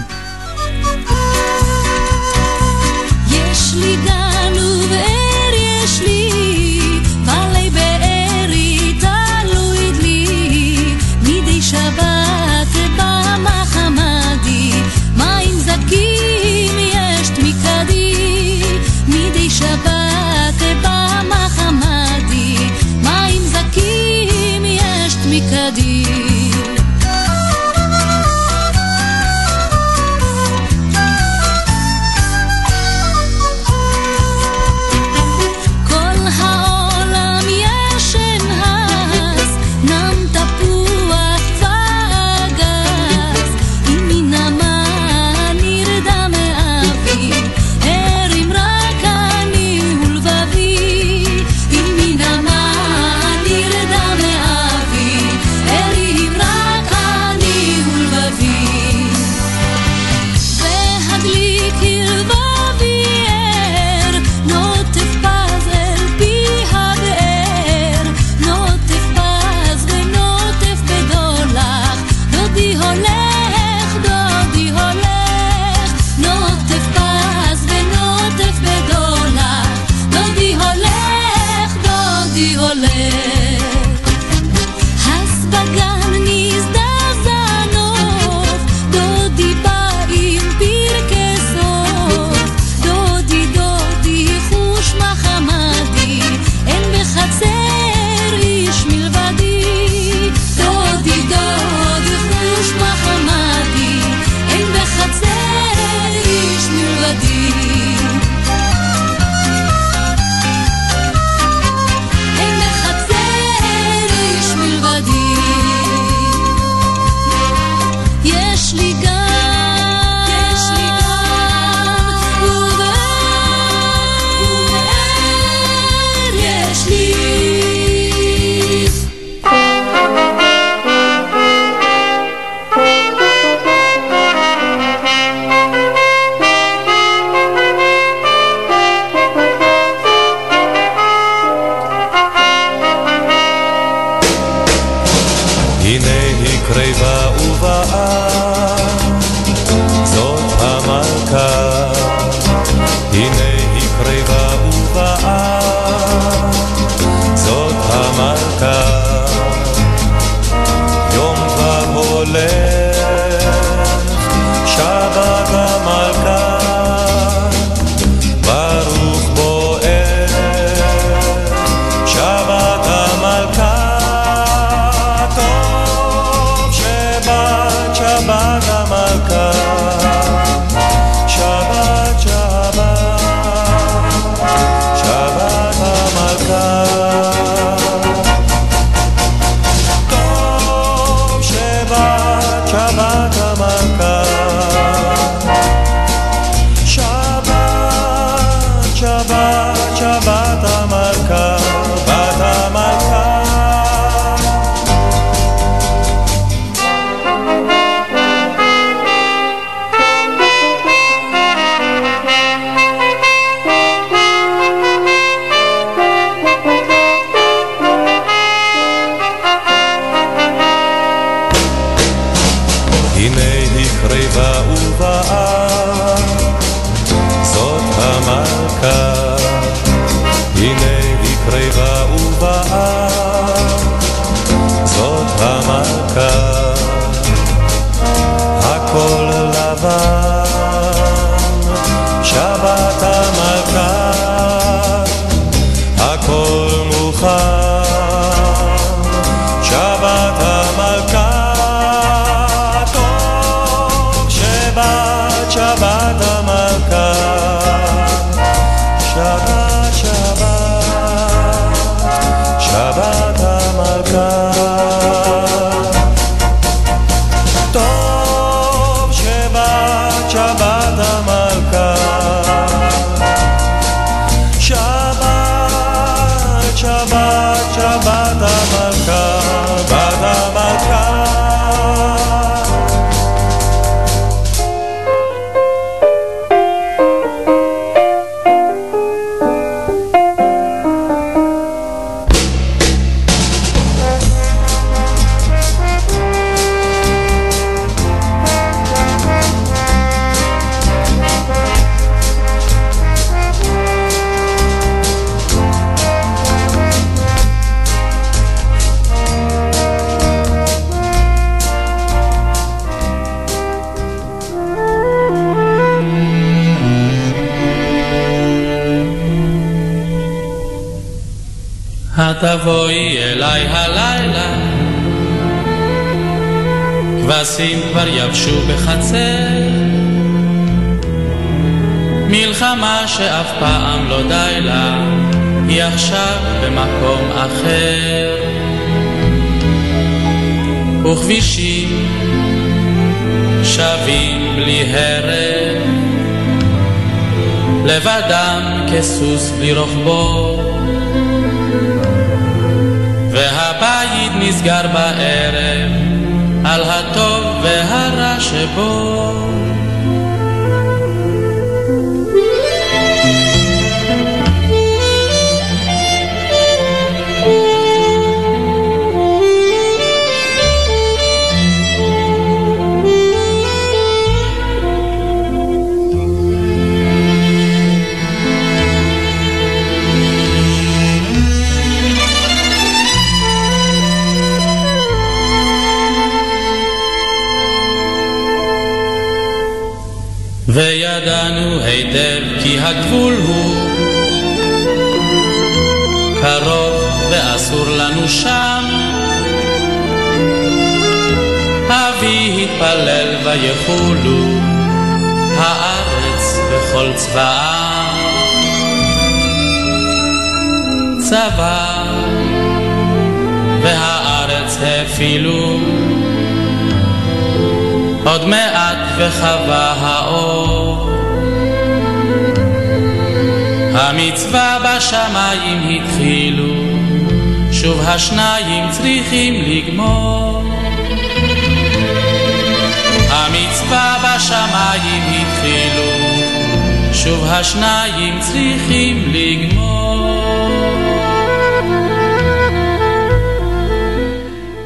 שניים צריכים לגמור.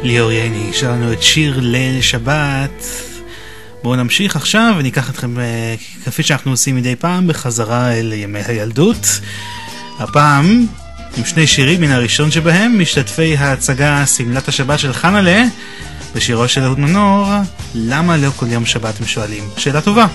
ליאור יני, שר לנו את שיר ליל שבת. בואו נמשיך עכשיו וניקח אתכם, אה, כפי שאנחנו עושים מדי פעם, בחזרה אל ימי הילדות. הפעם עם שני שירים, מן הראשון שבהם, משתתפי ההצגה שמלת השבת של חנלה, בשירו של אהוד מנור, למה לא כל יום שבת הם שואלים? שאלה טובה.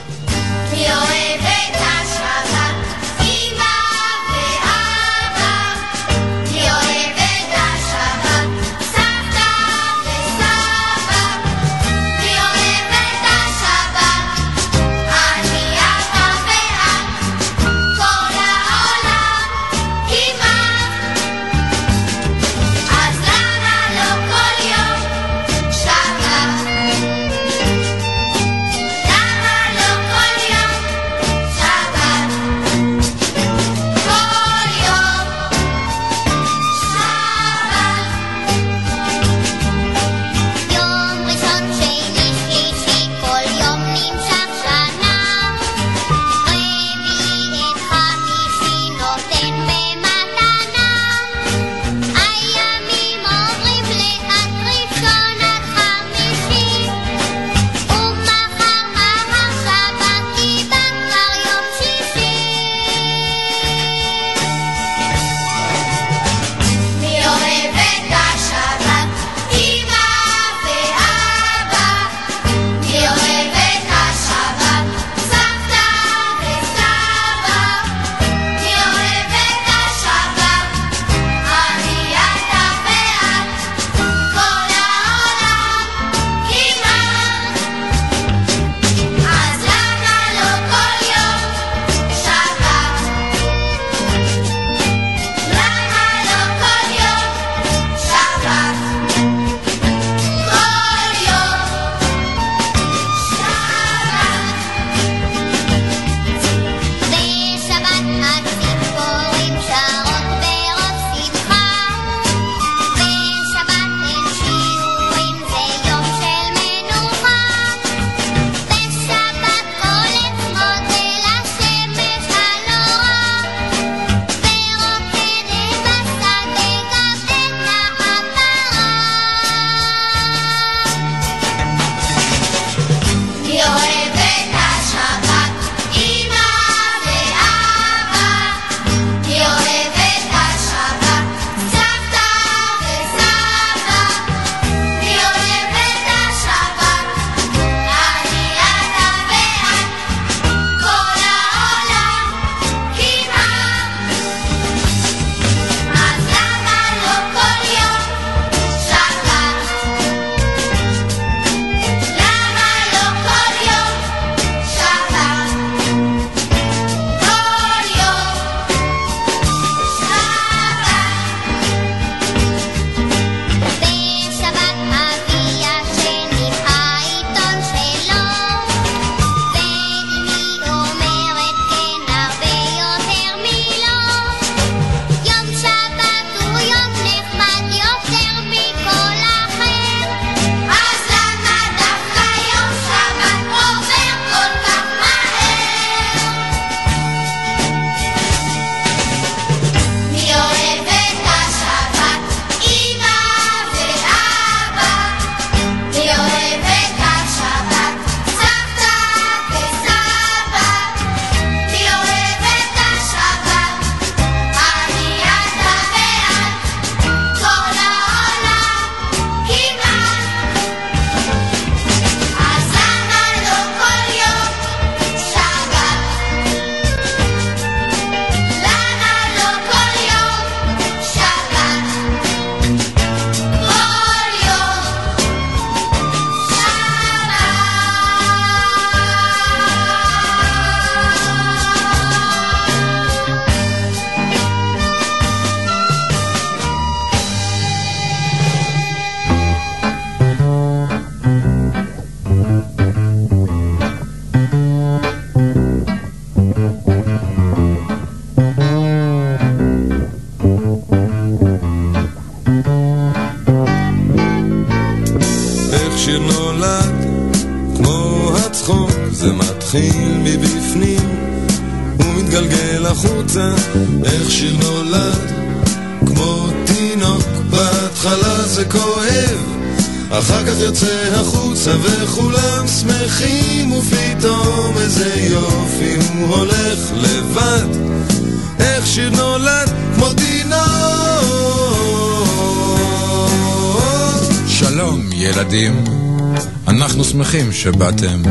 שבאתם.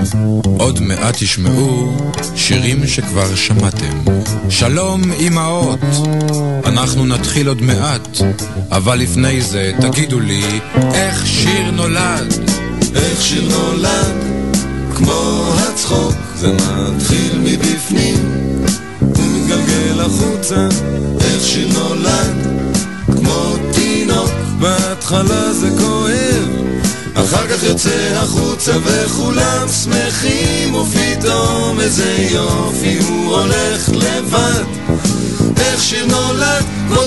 עוד מעט תשמעו שירים שכבר שמעתם. שלום, אמהות. אנחנו נתחיל עוד מעט, אבל לפני זה תגידו לי איך שיר נולד. איך שיר נולד, כמו הצחוק, זה מתחיל מבפנים, ומתגלגל החוצה, איך שיר נולד, כמו תינוק, בהתחלה זה כואב, אחר כך יוצא החוצה וכולם שמחים, ופתאום איזה יופי הוא הולך לבד, איך שיר נולד, כמו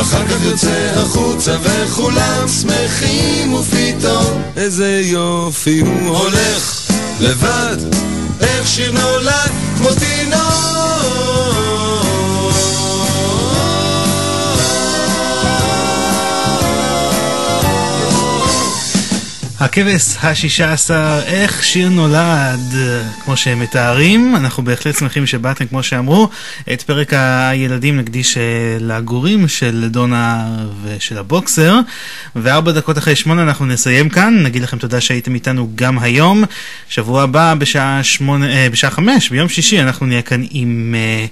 אחר כך יוצא החוצה וכולם שמחים ופתאום איזה יופי הוא הולך לבד. איך שיר נולד כמו הכבש השישה עשר, איך שיר נולד, כמו שהם מתארים, אנחנו בהחלט שמחים שבאתם, כמו שאמרו. את פרק הילדים נקדיש אה, לגורים של דונה ושל הבוקסר, וארבע דקות אחרי שמונה אנחנו נסיים כאן, נגיד לכם תודה שהייתם איתנו גם היום. שבוע הבא בשעה שמונה, אה, בשעה חמש, ביום שישי, אנחנו נהיה כאן עם... אה,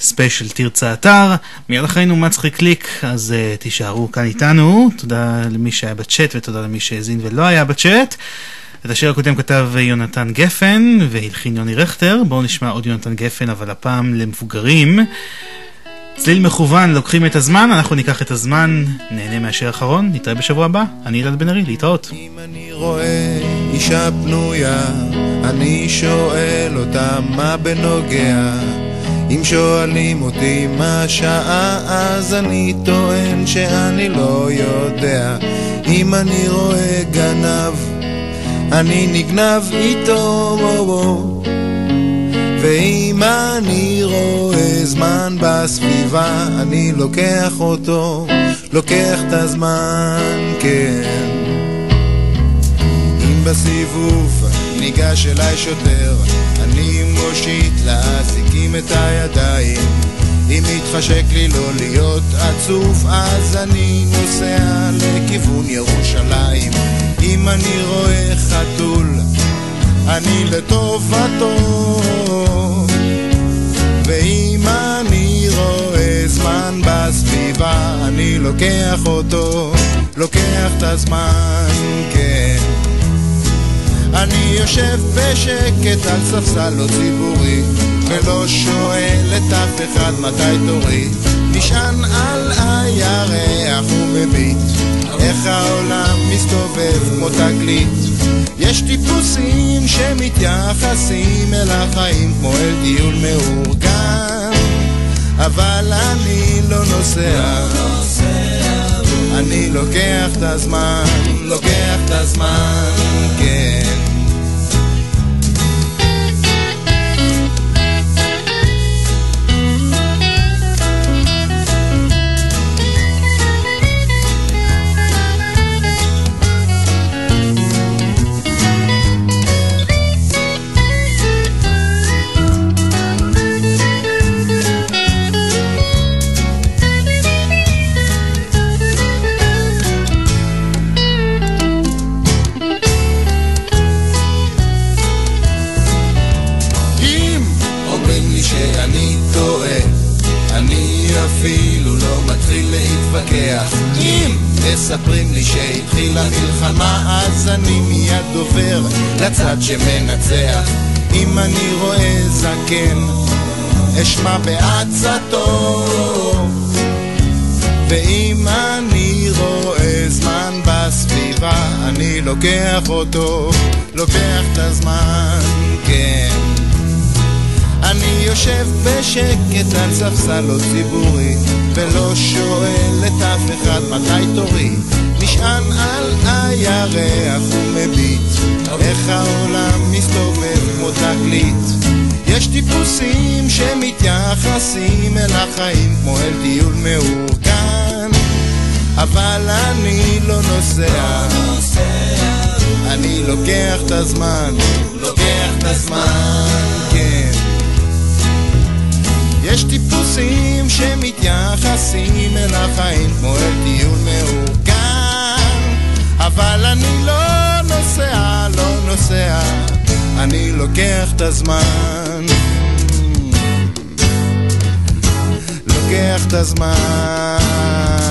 ספיישל תרצה אתר, מיד אחרינו מצחיק קליק, אז uh, תישארו כאן איתנו, תודה למי שהיה בצ'אט ותודה למי שהאזין ולא היה בצ'אט. את השיר הקודם כתב יונתן גפן והלחין יוני רכטר, בואו נשמע עוד יונתן גפן, אבל הפעם למבוגרים. צליל מכוון, לוקחים את הזמן, אנחנו ניקח את הזמן, נהנה מהשיר האחרון, נתראה בשבוע הבא. אני אלעד בן ארי, להתראות. אני רואה אישה פנויה, אני שואל אותה מה בנוגע. אם שואלים אותי מה השעה, אז אני טוען שאני לא יודע. אם אני רואה גנב, אני נגנב איתו, בו. ואם אני רואה זמן בסביבה, אני לוקח אותו, לוקח את הזמן, כן. אם בסיבוב ניגש אליי שוטר, אני מושיט לאזיקים את הידיים. אם מתחשק לי לא להיות עצוב, אז אני נוסע לכיוון ירושלים. אם אני רואה חתול, אני לטובתו. ואם אני רואה זמן בסביבה, אני לוקח אותו, לוקח את הזמן, כן. אני יושב בשקט על ספסל לא ציבורי, ולא שואל את אף אחד מתי תורי. נשען על הירח ומביט, איך העולם מסתובב כמו תגלית. יש טיפוסים שמתייחסים אל החיים כמו אל טיול מאורגן, אבל אני לא נוסע. אני לוקח את הזמן, לוקח את הזמן, כן. מספרים לי שהתחילה מלחמה אז אני מיד עובר לצד שמנצח. אם אני רואה זקן אשמע בעצתו. ואם אני רואה זמן בסביבה אני לוקח אותו, לוקח את הזמן, כן יושב בשקט על ספסל לא ציבורי ולא שואל את אף אחד מתי תורי. נשען על הירח ומביט איך העולם מסתובב כמו תקליט. יש טיפוסים שמתייחסים אל החיים כמו אל טיול מאורגן אבל אני לא נוסע. אני לוקח את הזמן, לוקח את הזמן, כן יש טיפוסים שמתייחסים אל החיים כמו אל טיול מאורגן אבל אני לא נוסע, לא נוסע אני לוקח את הזמן. לוקח את הזמן